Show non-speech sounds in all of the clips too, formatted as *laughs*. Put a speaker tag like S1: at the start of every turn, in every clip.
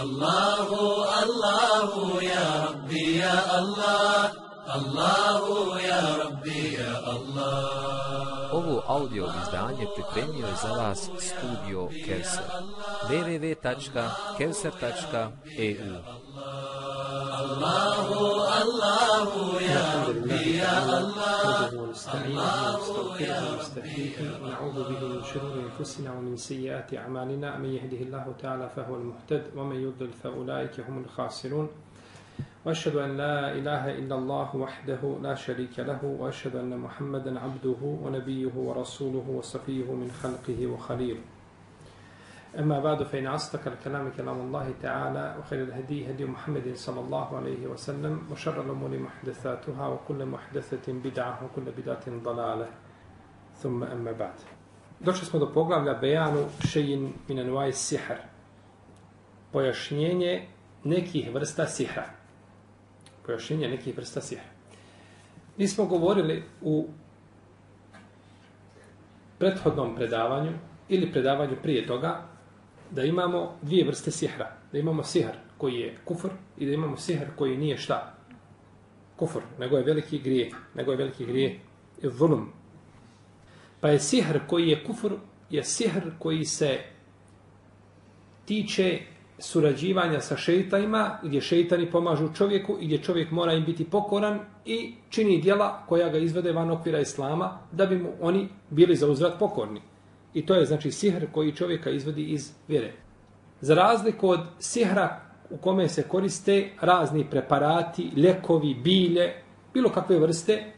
S1: الله الله يا ربي يا الله الله يا ربي يا الله
S2: Ovo audio izdanje pripremio je za vas studio Kevser. www.kevser.eu
S1: الله الله يا ربي يا الله
S3: ونستعينه ونستغفره ونستهديه ونعوذ به من شرور أنفسنا ومن سيئات أعمالنا. من يهده الله تعالى فهو المهتد ومن يضلل فأولئك هم الخاسرون. واشهد ان لا اله الا الله وحده لا شريك له واشهد ان محمدا عبده ونبيه ورسوله وصفيه من خلقه وخليله أما بعد فإن أصدق الكلام كلام الله تعالى وخير الهدي هدي محمد صلى الله عليه وسلم وشر الأمور محدثاتها وكل محدثة بدعة وكل بدعة ضلالة ثم أما بعد Došli smo do poglavlja Bejanu šejin min anwai sihr. Pojašnjenje nekih vrsta sihra. Pojašnjenje nekih vrsta sihra. Mi smo govorili u prethodnom predavanju ili predavanju prije toga da imamo dvije vrste sihra. Da imamo sihr koji je kufr i da imamo sihr koji nije šta? Kufr, nego je veliki grije. Nego je veliki grije i zulum. Pa je sihr koji je kufr, je sihr koji se tiče surađivanja sa šeitanima, gdje šeitani pomažu čovjeku i gdje čovjek mora im biti pokoran i čini dijela koja ga izvede van okvira islama, da bi mu oni bili za uzvrat pokorni. I to je znači sihr koji čovjeka izvodi iz vjere. Za razliku od sihra u kome se koriste razni preparati, lekovi, bilje, bilo kakve vrste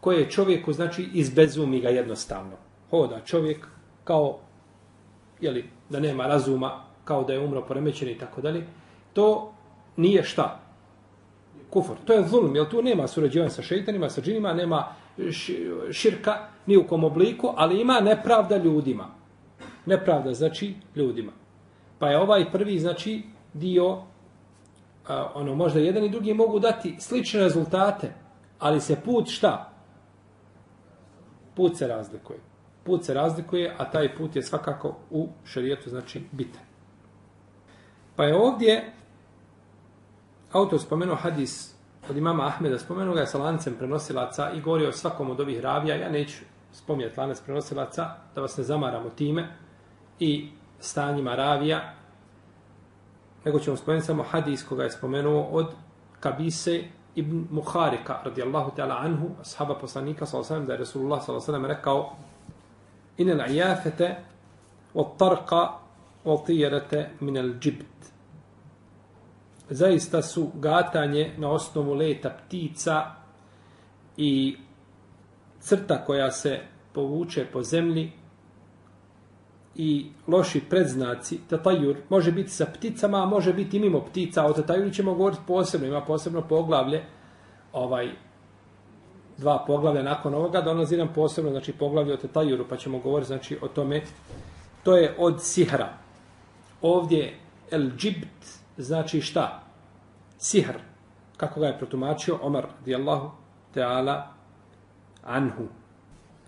S3: koje čovjeku znači izbezumi ga jednostavno. Hoda čovjek kao jeli, da nema razuma, kao da je umro poremećen i tako dalje. To nije šta? Kufur. To je zulum, jer tu nema surađivanja sa šeitanima, sa džinima, nema širka ni u kom obliku, ali ima nepravda ljudima. Nepravda znači ljudima. Pa je ovaj prvi znači dio a, ono možda jedan i drugi mogu dati slične rezultate, ali se put šta? Put se razlikuje. Put se razlikuje, a taj put je svakako u šarijetu znači bitan. Pa je ovdje autor spomenuo hadis od imama Ahmeda spomenuo ga je sa lancem prenosilaca i govorio o svakom od ovih ravija. Ja neću spominjati lanac prenosilaca da vas ne zamaramo time i stanjima ravija, nego ćemo spomenuti samo hadis koga je spomenuo od Kabise ibn Muharika, radijallahu ta'ala anhu, ashaba poslanika, sallam, da je Resulullah sallam rekao inel ajafete od tarqa od minel džibt. Zaista su gatanje na osnovu leta ptica i crta koja se povuče po zemlji i loši predznaci, tatajur, može biti sa pticama, a može biti mimo ptica, o tatajuru ćemo govoriti posebno, ima posebno poglavlje, ovaj, dva poglavlja nakon ovoga, donosi nam posebno, znači poglavlje o tatajuru, pa ćemo govoriti, znači, o tome, to je od sihra. Ovdje, el džibt, znači šta? Sihr. Kako ga je protumačio Omar radijallahu ta'ala anhu.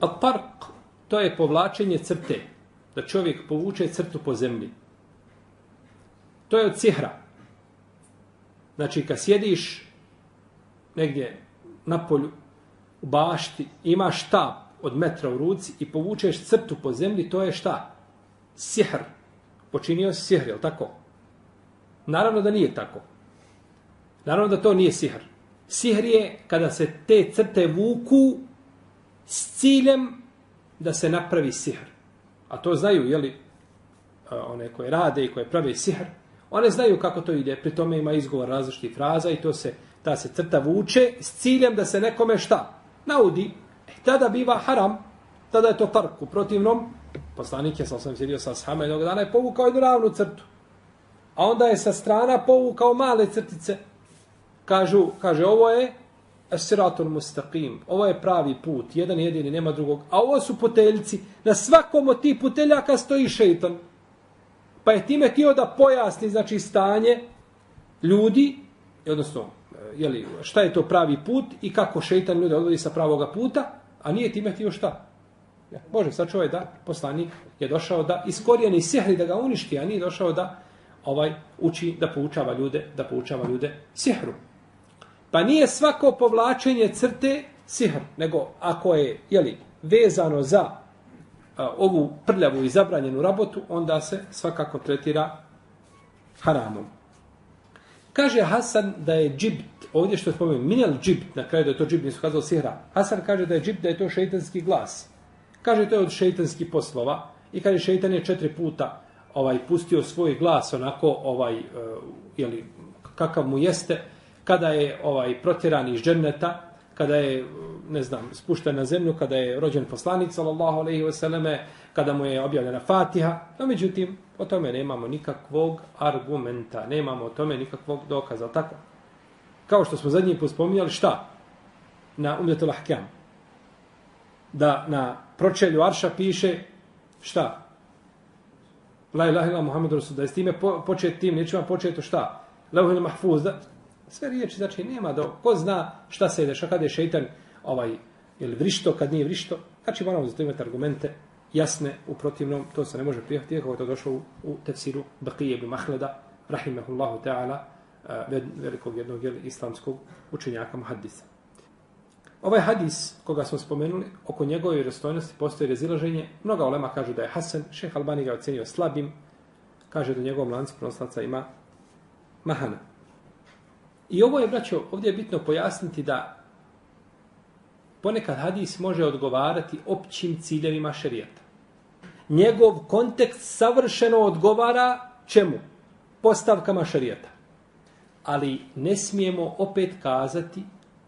S3: A park, to je povlačenje crte. Da čovjek povuče crtu po zemlji. To je od sihra. Znači, kad sjediš negdje na polju, u bašti, imaš štab od metra u ruci i povučeš crtu po zemlji, to je šta? Sihr. Počinio si sihr, je li tako? Naravno da nije tako. Naravno da to nije sihr. Sihr je kada se te crte vuku s ciljem da se napravi sihr. A to znaju, jeli, one koje rade i koje prave sihr, one znaju kako to ide. Pri tome ima izgovor različitih fraza i to se, ta se crta vuče s ciljem da se nekome šta? Naudi. E, tada biva haram. Tada je to fark. Protivnom, poslanik je, sa osam sjedio sa shama jednog dana, je povukao jednu ravnu crtu. A onda je sa strana povukao male crtice. Kažu, kaže, ovo je siratul mustaqim. Ovo je pravi put. Jedan jedini, nema drugog. A ovo su puteljci. Na svakom od tih puteljaka stoji šeitan. Pa je time htio da pojasni, znači, stanje ljudi, odnosno, jeli, šta je to pravi put i kako šeitan ljude odvodi sa pravoga puta, a nije time htio šta. Ja, Bože, sačuvaj da poslanik je došao da iskorijeni sihri, da ga uništi, a nije došao da ovaj uči da poučava ljude, da poučava ljude sihru. Pa nije svako povlačenje crte sihr, nego ako je, jeli, vezano za a, ovu prljavu i zabranjenu rabotu, onda se svakako tretira haramom. Kaže Hasan da je džibt, ovdje što spomenu, minel džibt, na kraju da je to džibt, nisu kazali sihra. Hasan kaže da je džibt, da je to šeitanski glas. Kaže to je od šeitanskih poslova. I kaže šeitan je četiri puta ovaj pustio svoj glas onako ovaj uh, jeli, kakav mu jeste kada je ovaj protjeran iz dženneta kada je ne znam spušten na zemlju kada je rođen poslanik sallallahu alejhi ve selleme kada mu je objavljena Fatiha. No međutim o tome nemamo nikakvog argumenta nemamo o tome nikakvog dokaza tako? Kao što smo zadnji put spominjali šta? Na umdetul ahkam. Da na pročelju arša piše šta La ilaha illa Muhammed Rasul, da je s time po, počet tim, nećemo početi šta? Leuhil mahfuz, da? Sve riječi, znači nema da ko zna šta se deša, kada je šeitan, ovaj, ili vrišto, kad nije vrišto, znači moramo za to imati argumente jasne, u protivnom, to se ne može prihvatiti, kako je to došlo u, u tefsiru Baqije ibn Mahleda, rahimehullahu ta'ala, eh, velikog jednog jel, islamskog učenjaka muhaddisa. Ovaj hadis, koga smo spomenuli, oko njegove vjerostojnosti postoji razilaženje. Mnoga olema kažu da je Hasan, šeh Albani ga ocenio slabim, kaže da njegovom lancu proslaca ima mahana. I ovo je, braćo, ovdje je bitno pojasniti da ponekad hadis može odgovarati općim ciljevima šerijata. Njegov kontekst savršeno odgovara čemu? Postavkama šerijata. Ali ne smijemo opet kazati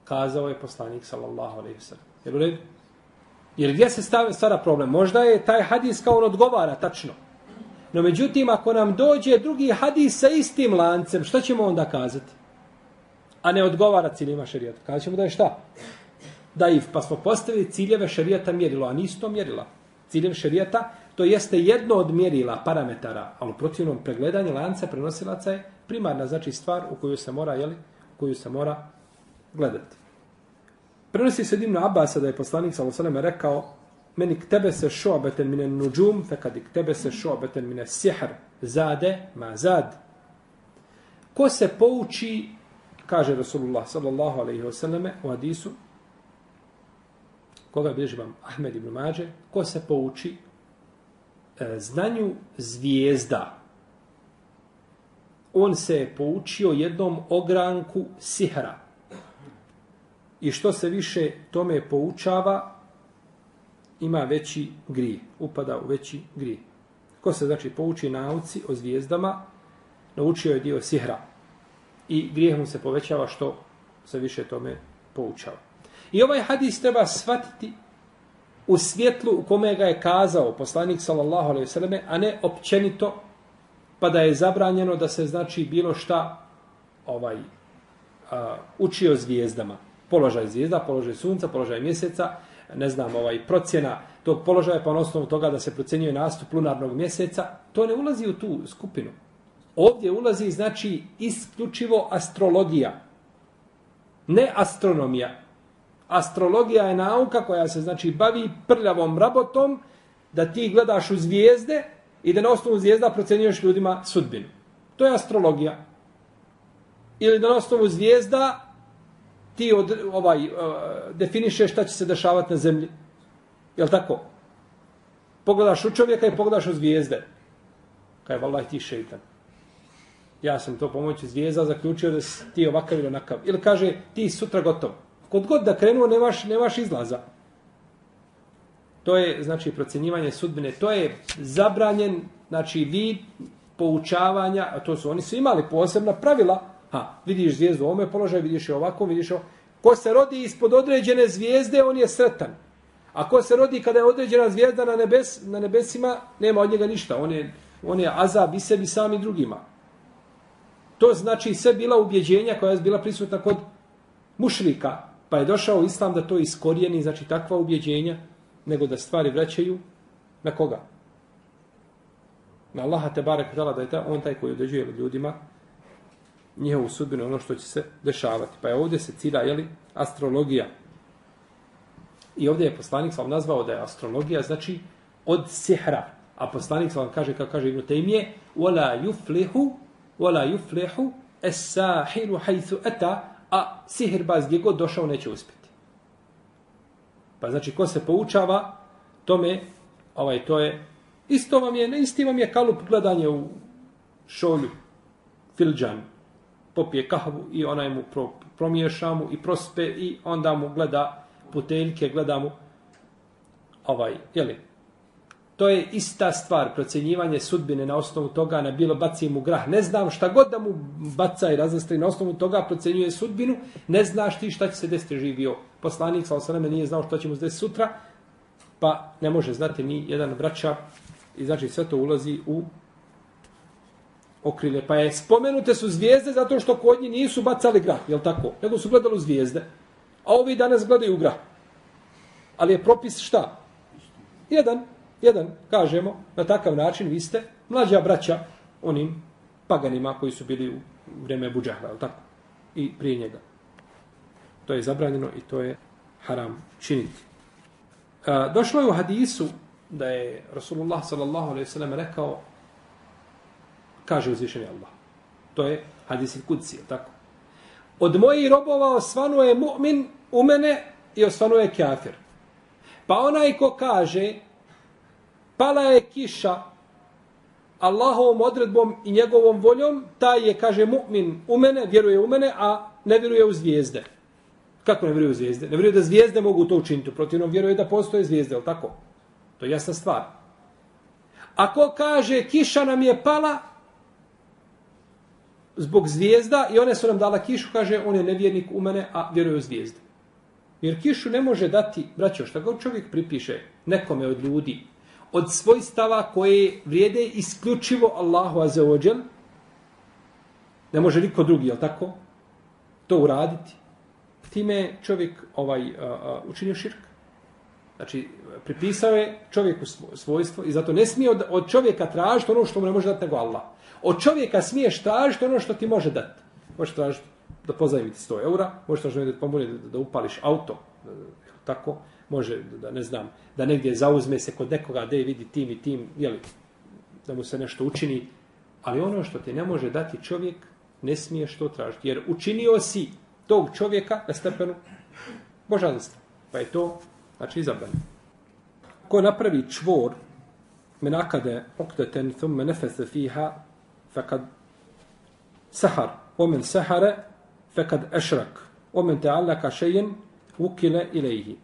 S3: kazao je poslanik sallallahu alejhi ve sellem. Jer u redu? Jer gdje se stavi stara problem? Možda je taj hadis kao on odgovara, tačno. No međutim, ako nam dođe drugi hadis sa istim lancem, šta ćemo onda kazati? A ne odgovara ciljima šarijata. Kazat ćemo da je šta? Da if, pa smo postavili ciljeve šarijata mjerilo, a nisu to mjerila. Ciljev šarijata, to jeste jedno od mjerila, parametara, ali u protivnom pregledanje lanca prenosilaca je primarna, znači stvar u koju se mora, jeli, koju se mora gledati. Prenosi se Ibn Abasa da je poslanik sallallahu alejhi ve rekao: "Meni tebe se šobeten min an-nujum, kad tebe se šobeten min as-sihr, zade ma zad." Ko se pouči, kaže Rasulullah sallallahu alejhi ve selleme u hadisu koga bilježi vam Ahmed ibn Mađe, ko se pouči e, znanju zvijezda, on se je poučio jednom ogranku sihra, i što se više tome poučava, ima veći grije, upada u veći grije. Ko se znači pouči nauci o zvijezdama, naučio je dio sihra i grijeh mu se povećava što se više tome poučava. I ovaj hadis treba shvatiti u svjetlu u kome ga je kazao poslanik sallallahu alejhi ve selleme, a ne općenito pa da je zabranjeno da se znači bilo šta ovaj a, učio zvijezdama položaj zvijezda, položaj sunca, položaj mjeseca, ne znam, ovaj procjena tog položaja pa na osnovu toga da se procjenjuje nastup lunarnog mjeseca, to ne ulazi u tu skupinu. Ovdje ulazi znači isključivo astrologija, ne astronomija. Astrologija je nauka koja se znači bavi prljavom rabotom da ti gledaš u zvijezde i da na osnovu zvijezda procenjuješ ljudima sudbinu. To je astrologija. Ili da na osnovu zvijezda ti od, ovaj, eh, uh, definiše šta će se dešavati na zemlji. Je li tako? Pogledaš u čovjeka i pogledaš u zvijezde. Kaj je vallaj ti šeitan. Ja sam to pomoću zvijezda zaključio da si ti ovakav ili onakav. Ili kaže ti sutra gotov. Kod god da krenuo nemaš, nemaš izlaza. To je znači procjenjivanje sudbine. To je zabranjen znači vid poučavanja, a to su oni su imali posebna pravila Ha, vidiš zvijezdu u ovome položaju, vidiš je ovako, vidiš je Ko se rodi ispod određene zvijezde, on je sretan. A ko se rodi kada je određena zvijezda na, nebes, na nebesima, nema od njega ništa. On je, on je azab i sebi sami drugima. To znači sve bila ubjeđenja koja je bila prisutna kod mušrika. Pa je došao islam da to iskorijeni, znači takva ubjeđenja, nego da stvari vraćaju na koga? Na Allaha te barek da je ta, on taj koji određuje ljudima njihovu sudbinu, ono što će se dešavati. Pa je ovdje se cilja, jeli, astrologija. I ovdje je poslanik sam nazvao da je astrologija, znači od sihra. A poslanik sam kaže, kao kaže Ibn Taymiye, wala yuflihu وَلَا يُفْلِحُ السَّاحِرُ حَيْثُ أَتَا A sihirbaz gdje god došao neće uspjeti. Pa znači ko se poučava tome, ovaj to je isto vam je, isti vam je kalup gledanje u šolju, filđan, popije kahvu i onaj mu pro, promiješa mu i prospe i onda mu gleda puteljke, gleda mu ovaj, jeli, to je ista stvar, procjenjivanje sudbine na osnovu toga, na bilo baci mu grah. Ne znam šta god da mu baca i razastri na osnovu toga, procjenjuje sudbinu, ne znaš ti šta će se desiti živio. Poslanik, sa osaname, nije znao šta će mu se desiti sutra, pa ne može znati ni jedan vraća i znači sve to ulazi u okrilje. Pa je spomenute su zvijezde zato što kod njih nisu bacali grah, jel tako? Nego su gledali zvijezde. A ovi danas gledaju grah. Ali je propis šta? Jedan, jedan, kažemo, na takav način vi ste mlađa braća onim paganima koji su bili u vreme Buđahla, tako? I prije njega. To je zabranjeno i to je haram činiti. A, došlo je u hadisu da je Rasulullah sallallahu alejhi ve sellem rekao kaže uzvišeni Allah. To je hadis il kudsi, tako? Od mojih robova osvanuje mu'min u mene i osvanuje kafir. Pa onaj ko kaže pala je kiša Allahovom odredbom i njegovom voljom, taj je, kaže, mu'min u mene, vjeruje u mene, a ne vjeruje u zvijezde. Kako ne vjeruje u zvijezde? Ne vjeruje da zvijezde mogu to učiniti. Protivno vjeruje da postoje zvijezde, ali tako? To je jasna stvar. Ako kaže, kiša nam je pala zbog zvijezda i one su nam dala kišu, kaže, on je nevjernik u mene, a vjeruje u zvijezde. Jer kišu ne može dati, braćo, šta god čovjek pripiše nekome od ljudi, od svojstava koje vrijede isključivo Allahu azeođel, ne može niko drugi, jel tako? To uraditi. Time čovjek ovaj, učinio širk. Znači, pripisao je čovjeku svojstvo i zato ne smije od, od čovjeka tražiti ono što mu ne može dati nego Allah. Od čovjeka smiješ tražiti ono što ti može dati. Možeš tražiti da pozajmiti 100 eura, možeš tražiti da pomogne da, da upališ auto, e, tako, može da ne znam, da negdje zauzme se kod nekoga da je vidi tim i tim, jeli, da mu se nešto učini, ali ono što ti ne može dati čovjek, ne smiješ to tražiti, jer učinio si tog čovjeka na stepenu božanstva. Pa je to, znači, izabrano. Ko napravi čvor, menakade okteten thumme nefese fiha, fekad sahar, omen sahare, fekad ešrak, omen te'allaka šejen, ukile ilaihi.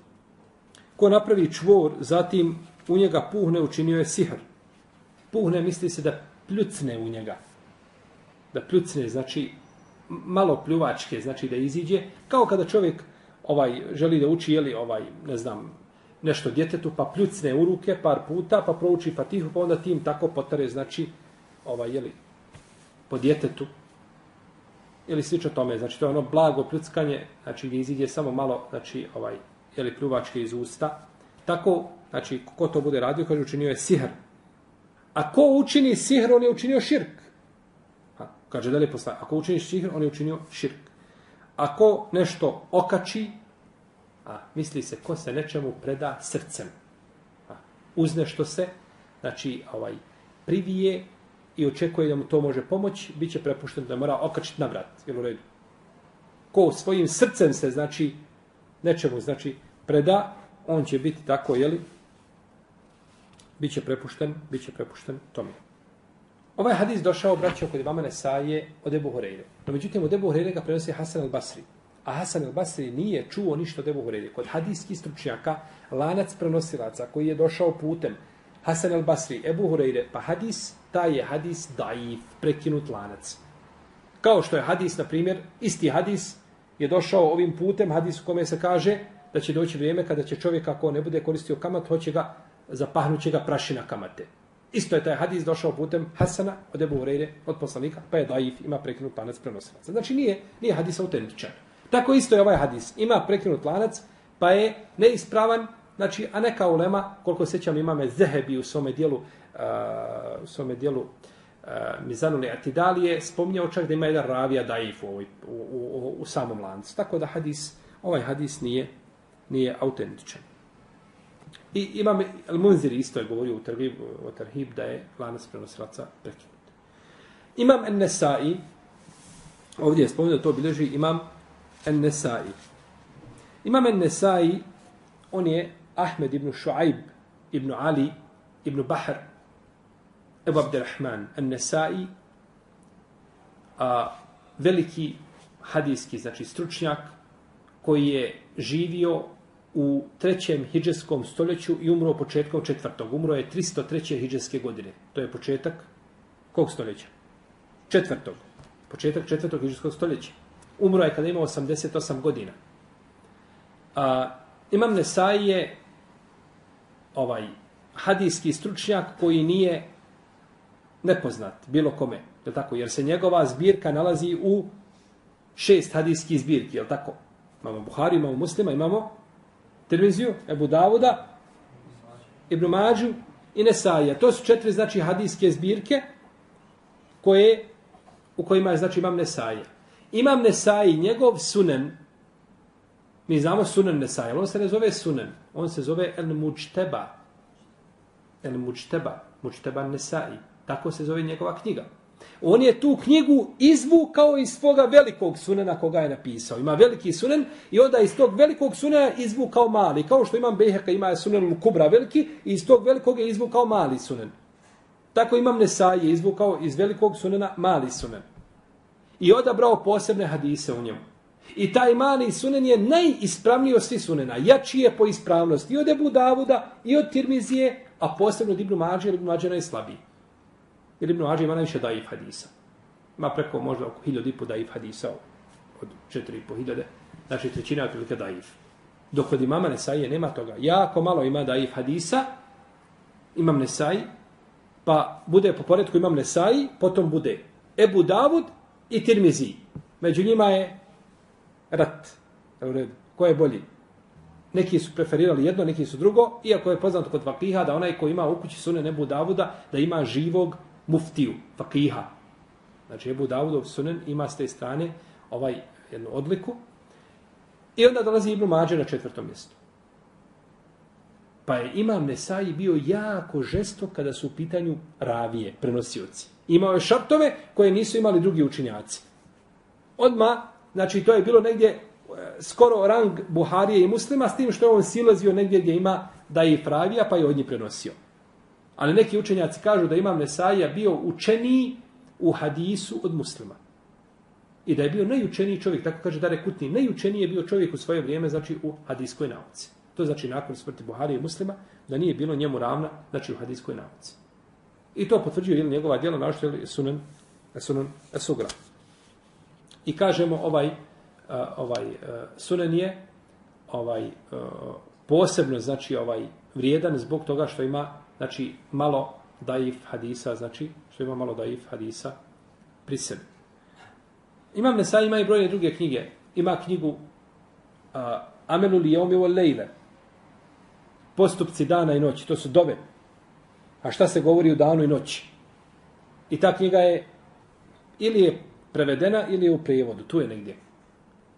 S3: Ko napravi čvor, zatim u njega puhne, učinio je sihr. Puhne misli se da pljucne u njega. Da pljucne, znači malo pljuvačke, znači da iziđe. Kao kada čovjek ovaj želi da uči, jeli, ovaj, ne znam, nešto djetetu, pa pljucne u ruke par puta, pa prouči fatihu, pa onda tim tako potare, znači, ovaj, jeli, po djetetu. Ili slično tome, znači to je ono blago pljuckanje, znači gdje iziđe samo malo, znači, ovaj, ili pljuvačke iz usta. Tako, znači, ko to bude radio, kaže, učinio je sihr. A ko učini sihr, on je učinio širk. Ha, kaže, da li postaje, ako učiniš sihr, on je učinio širk. Ako nešto okači, a, misli se, ko se nečemu preda srcem. A, uz nešto se, znači, ovaj, privije i očekuje da mu to može pomoći, bit će prepušten da mora okačiti na vrat. Jel u redu? Ko svojim srcem se, znači, nečemu, znači, preda, on će biti tako, jeli, bit će prepušten, bit će prepušten tome. Ovaj hadis došao, braćo, kod imama Nesaje od Ebu Horeire. No, međutim, od Ebu Horeire ga prenosi Hasan al-Basri. A Hasan al-Basri nije čuo ništa od Ebu Horeire. Kod hadijskih stručnjaka, lanac prenosilaca koji je došao putem Hasan al-Basri, Ebu Horeire, pa hadis, taj je hadis daif, prekinut lanac. Kao što je hadis, na primjer, isti hadis, je došao ovim putem, hadis u kome se kaže da će doći vrijeme kada će čovjek ako ne bude koristio kamat, hoće ga zapahnuće ga prašina kamate. Isto je taj hadis došao putem Hasana od Ebu Hureyre, od poslanika, pa je daif, ima prekinut lanac prenosilaca. Znači nije, nije hadis autentičan. Tako isto je ovaj hadis. Ima prekinut lanac, pa je neispravan, znači, a neka ulema, koliko sećam imame Zehebi u svome dijelu, a, u svome dijelu uh, Mizanul Atidalije spominjao čak da ima jedan ravija daif u, ovoj, u, u, u, samom lancu. Tako da hadis, ovaj hadis nije, nije autentičan. I imam Al-Munzir isto je govorio u Tarhib, u Tarhib da je lanac prenosilaca prekinut. Imam En-Nesai, ovdje je spomenuo to bilježi imam En-Nesai. Imam En-Nesai, on je Ahmed ibn Shu'aib ibn Ali ibn Bahr Ebu Abderrahman An-Nesai, a, veliki hadijski, znači stručnjak, koji je živio u trećem hidžeskom stoljeću i umro početkom četvrtog. Umro je 303. hidžeske godine. To je početak kog stoljeća? Četvrtog. Početak četvrtog hidžeskog stoljeća. Umro je kada imao 88 godina. A, imam Nesai je ovaj hadijski stručnjak koji nije nepoznat bilo kome. Je tako? Jer se njegova zbirka nalazi u šest hadijskih zbirki. Je tako? Imamo Buhari, imamo Muslima, imamo Tirmiziju, Ebu Davuda, Ibn Mađu i Nesaija. To su četiri, znači, hadijske zbirke koje, u kojima je, znači, imam Nesaija. Imam Nesaji, njegov sunen, mi znamo sunen Nesaija, ali on se ne zove sunen, on se zove El Mučteba. El Mučteba, Mučteba Nesaji. Tako se zove njegova knjiga. On je tu knjigu izvukao iz svoga velikog sunena koga je napisao. Ima veliki sunen i onda iz tog velikog sunena izvukao mali. Kao što imam Bejheka, ima sunen Kubra veliki i iz tog velikog je izvukao mali sunen. Tako imam Nesaj je izvukao iz velikog sunena mali sunen. I odabrao posebne hadise u njemu. I taj mali sunen je najispravniji od svih sunena. Jači je po ispravnosti i od Ebu Davuda i od Tirmizije, a posebno od Ibnu Mađe, jer Ibnu Mađe najslabiji. Jer Ibn Ađe ima najviše daif hadisa. Ima preko možda oko hiljod i po daif hadisa od četiri i po hiljade. Znači trećina je otprilike daif. Dok kod imama Nesaije nema toga. Jako malo ima daif hadisa. Imam Nesaji, Pa bude po poredku imam Nesaji, Potom bude Ebu Davud i Tirmizi. Među njima je rat. Ko je bolji? Neki su preferirali jedno, neki su drugo, iako je poznato kod vakiha da onaj ko ima u kući sune Nebu Davuda, da ima živog muftiju, fakiha. Znači, Ebu Davudov sunen ima s te strane ovaj jednu odliku. I onda dolazi Ibn Mađe na četvrtom mjestu. Pa je Imam Nesaji bio jako žesto kada su u pitanju ravije, prenosioci. Imao je šartove koje nisu imali drugi učinjaci. Odma, znači to je bilo negdje e, skoro rang Buharije i muslima, s tim što je on silazio negdje gdje ima da je i pravija, pa je od njih prenosio. Ali neki učenjaci kažu da imam Nesaija bio učeniji u hadisu od muslima. I da je bio najučeniji čovjek, tako kaže Dare Kutni, najučeniji je bio čovjek u svoje vrijeme, znači u hadiskoj nauci. To znači nakon smrti Buharije i muslima, da nije bilo njemu ravna, znači u hadiskoj nauci. I to potvrđuje ili njegova djela, našto je sunan, sunan sugra. I kažemo ovaj, ovaj sunan je ovaj, posebno, znači ovaj vrijedan zbog toga što ima znači malo daif hadisa, znači što ima malo daif hadisa pri sebi. Imam Nesa ima i brojne druge knjige. Ima knjigu uh, Amelu li jeomi o lejle. Postupci dana i noći. To su dove. A šta se govori u danu i noći? I ta knjiga je ili je prevedena ili je u prevodu. Tu je negdje.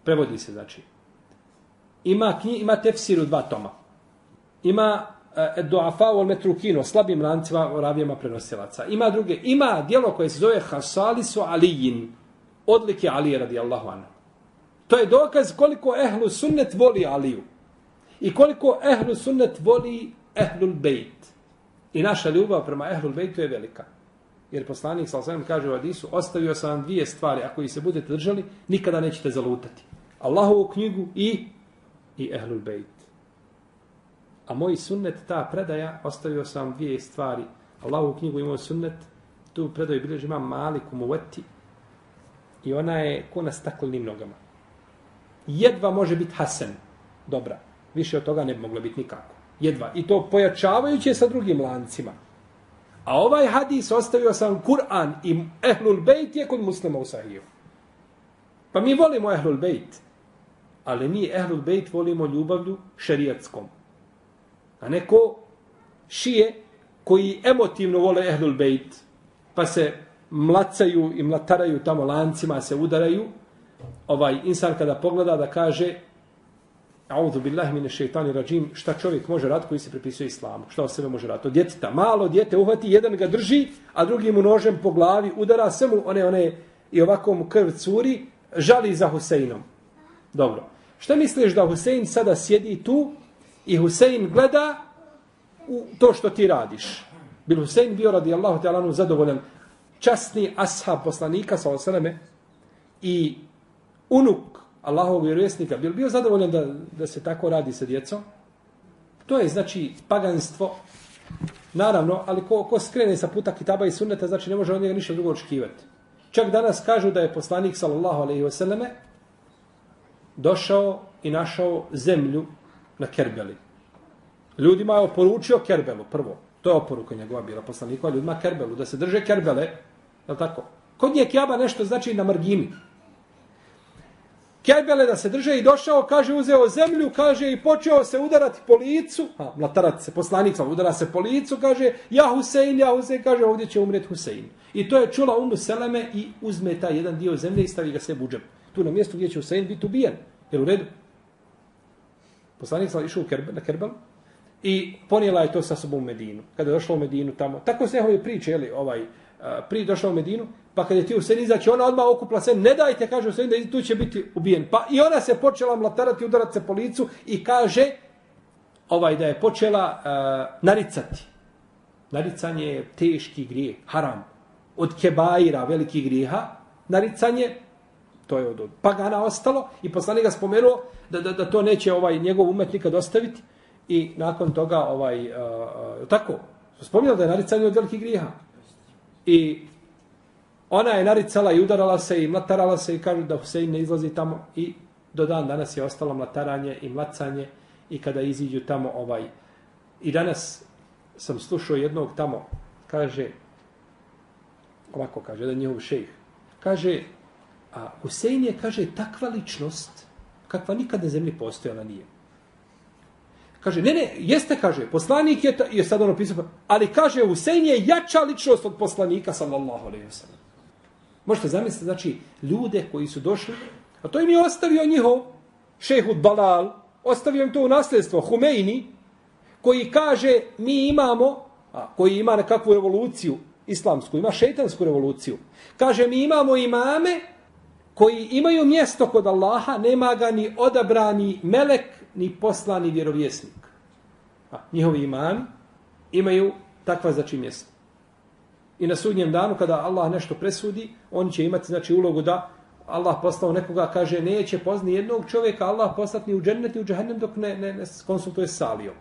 S3: Prevodi se, znači. Ima, knji, ima tefsir u dva toma. Ima E, duafa ul metrukino, slabim lancima o ravijama prenosilaca. Ima druge, ima dijelo koje se zove Hasalisu Alijin, odlike Ali radijallahu anhu. To je dokaz koliko ehlu sunnet voli Aliju. I koliko ehlu sunnet voli ehlul bejt. I naša ljubav prema ehlul bejtu je velika. Jer poslanik sa osvijem kaže u Adisu, ostavio sam vam dvije stvari, ako ih se budete držali, nikada nećete zalutati. Allahovu knjigu i i ehlul bejt. A moj sunnet, ta predaja, ostavio sam dvije stvari. Allahovu knjigu imao sunnet, tu predaju bilježi imam u kumuveti i ona je ko na staklenim nogama. Jedva može biti Hasan, dobra. Više od toga ne bi moglo biti nikako. Jedva. I to pojačavajuće sa drugim lancima. A ovaj hadis ostavio sam Kur'an i Ehlul Bejt je kod muslima u sahiju. Pa mi volimo Ehlul Bejt. Ali mi Ehlul Bejt volimo ljubavlju šerijatskom. A neko šije koji emotivno vole Ehlul Bejt, pa se mlacaju i mlataraju tamo lancima, se udaraju, ovaj insan kada pogleda da kaže A'udhu billahi mine šeitani rađim, šta čovjek može raditi koji se prepisuje islamu, šta o sebe može raditi. Od djeteta, malo djete uhvati, jedan ga drži, a drugi mu nožem po glavi udara, sve mu one, one, i ovako mu krv curi, žali za Huseinom. Dobro. Šta misliš da Husein sada sjedi tu i Husein gleda u to što ti radiš? Bil Husein bio radijallahu ta'ala zadovoljan časni ashab poslanika sa osaname i unuk Allahovog vjerovjesnika, bil bio zadovoljan da, da se tako radi sa djecom? To je znači paganstvo, naravno, ali ko, ko skrene sa puta kitaba i sunneta, znači ne može od njega ništa drugo očekivati. Čak danas kažu da je poslanik sallallahu alejhi ve selleme došao i našao zemlju na Kerbeli. Ljudima je oporučio Kerbelu prvo. To je oporuka njegova bila poslanika ljudima Kerbelu da se drže Kerbele, je tako? Kod nje Kjaba nešto znači na margini. Kerbele da se drže i došao, kaže, uzeo zemlju, kaže, i počeo se udarati po licu, a, mlatarat se poslanica, udara se po licu, kaže, ja Husein, ja Husein, kaže, ovdje će umret Husein. I to je čula Umu Seleme i uzme taj jedan dio zemlje i stavi ga sve buđem. Tu na mjestu gdje će Husein biti ubijen. Jel u redu? Poslanik sam išao na Kerbel i ponijela je to sa sobom u Medinu. Kada je došla u Medinu tamo, tako se njehove priče, jeli, ovaj, eh, pri došla u Medinu, pa kad je ti Husein izaći, ona odmah okupla se, ne dajte, kaže Husein, da tu će biti ubijen. Pa i ona se počela mlatarati, udarati se po licu i kaže ovaj da je počela uh, naricati. Naricanje je teški grijeh, haram. Od kebaira, velikih grijeha, naricanje, to je od pagana ostalo, i poslanik ga spomenuo da, da, da to neće ovaj njegov umet nikad ostaviti, i nakon toga, ovaj, uh, uh, tako, spomenuo da je naricanje od velikih griha. I Ona je naricala i udarala se i mlatarala se i kažu da Husein ne izlazi tamo i do dan danas je ostalo mlataranje i mlacanje i kada iziđu tamo ovaj i danas sam slušao jednog tamo kaže ovako kaže jedan njihov šejh kaže a Husein je kaže takva ličnost kakva nikad na zemlji postojala nije Kaže, ne, ne, jeste, kaže, poslanik je, ta, je sad ono pisao, ali kaže, Husein je jača ličnost od poslanika, sallallahu alaihi wa sallam. Možete zamisliti, znači, ljude koji su došli, a to im je ostavio njihov šehud Balal, ostavio im to u nasljedstvo, Humeini, koji kaže, mi imamo, a, koji ima nekakvu revoluciju islamsku, ima šeitansku revoluciju, kaže, mi imamo imame koji imaju mjesto kod Allaha, nema ga ni odabrani melek, ni poslani vjerovjesnik. A, njihovi imani imaju takva znači mjesto. I na sudnjem danu kada Allah nešto presudi, on će imati znači ulogu da Allah poslao nekoga, kaže, neće pozni jednog čovjeka, Allah poslati ni u džennet ni u džahennem dok ne, ne, ne konsultuje s Alijom.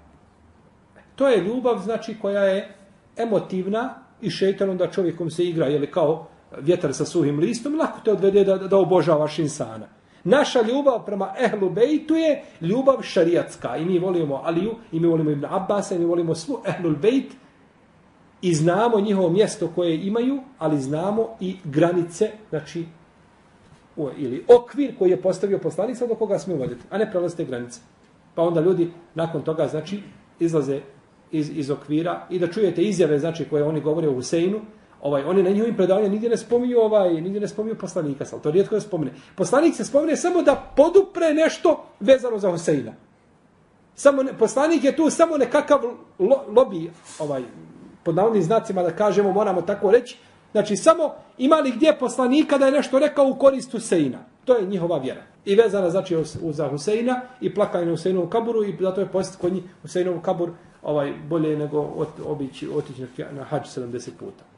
S3: E, to je ljubav, znači, koja je emotivna i šeitan da čovjekom se igra, je kao vjetar sa suhim listom, lako te odvede da, da obožavaš insana. Naša ljubav prema ehlu bejtu je ljubav šariatska. I mi volimo Aliju, i mi volimo Ibn Abbas, i mi volimo svu ehlu bejt, i znamo njihovo mjesto koje imaju, ali znamo i granice, znači, u, ili okvir koji je postavio poslanica do koga smiju voditi, a ne prelazite granice. Pa onda ljudi nakon toga, znači, izlaze iz, iz okvira i da čujete izjave, znači, koje oni govore o Huseinu, ovaj, oni na njihovim predavanjima nigdje ne spominju ovaj, nigdje ne spominju poslanika, sal, to rijetko se spomene Poslanik se spomene samo da podupre nešto vezano za Huseina. Samo ne, poslanik je tu samo nekakav lo, lobby, ovaj, pod navodnim znacima da kažemo, moramo tako reći, znači samo imali gdje poslanika da je nešto rekao u korist Huseina. To je njihova vjera. I vezana znači za Huseina i plakanje Huseinovu kaburu i zato je posjet kod njih Huseinovu kabur ovaj, bolje nego ot, obići, otići na, na hađ 70 puta.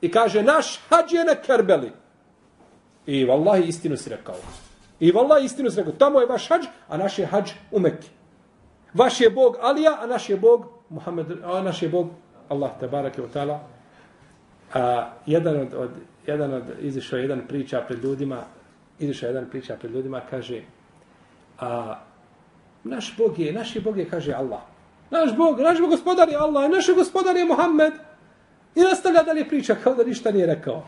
S3: I kaže, naš hađ je na Kerbeli. I vallahi istinu si rekao. I vallahi istinu si rekao. Tamo je vaš hađ, a naš je hađ u Mekke. Vaš je Bog Alija, a naš je Bog Muhammed, a naš je Bog Allah te barake u tala, a, jedan od, od, jedan od, izišao jedan priča pred ljudima, izišao jedan priča pred ljudima, kaže, a, naš Bog je, naš je Bog je, kaže Allah. Naš Bog, naš Bog gospodar je Allah, naš je gospodar je Muhammed. I nastavlja dalje priča kao da ništa nije rekao.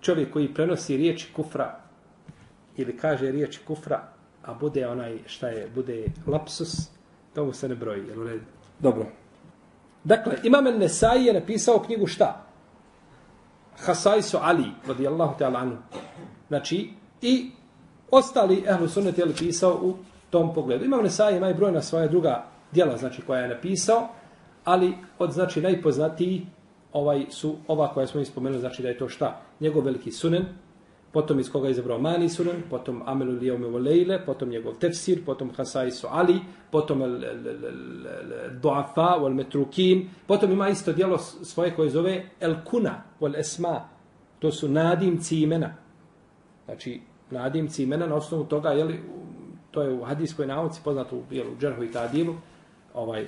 S3: Čovjek koji prenosi riječi kufra ili kaže riječi kufra, a bude onaj šta je, bude lapsus, to mu se ne broji. Jel Dobro. Dakle, Imam Nesai je napisao knjigu šta? Hasaisu Ali, radijallahu ta'ala anhu. Znači, i ostali ehlu sunnet je pisao u tom pogledu. Imam Nesaj, ima i brojna svoja druga djela, znači koja je napisao, ali od znači najpoznatiji ovaj su ova koja smo ispomenuli, znači da je to šta? Njegov veliki sunen, potom iz koga je izabrao Mani sunen, potom Amelu Lijome Volejle, potom njegov tefsir, potom Hasai su Ali, potom el, el, Duafa, wal Metrukin, potom ima isto dijelo svoje koje zove El Kuna, wal Esma, to su nadimci imena. Znači, nadimci imena na osnovu toga, jeli, to je u hadijskoj nauci, poznato u, jel, u Džerhu i Tadilu, ovaj,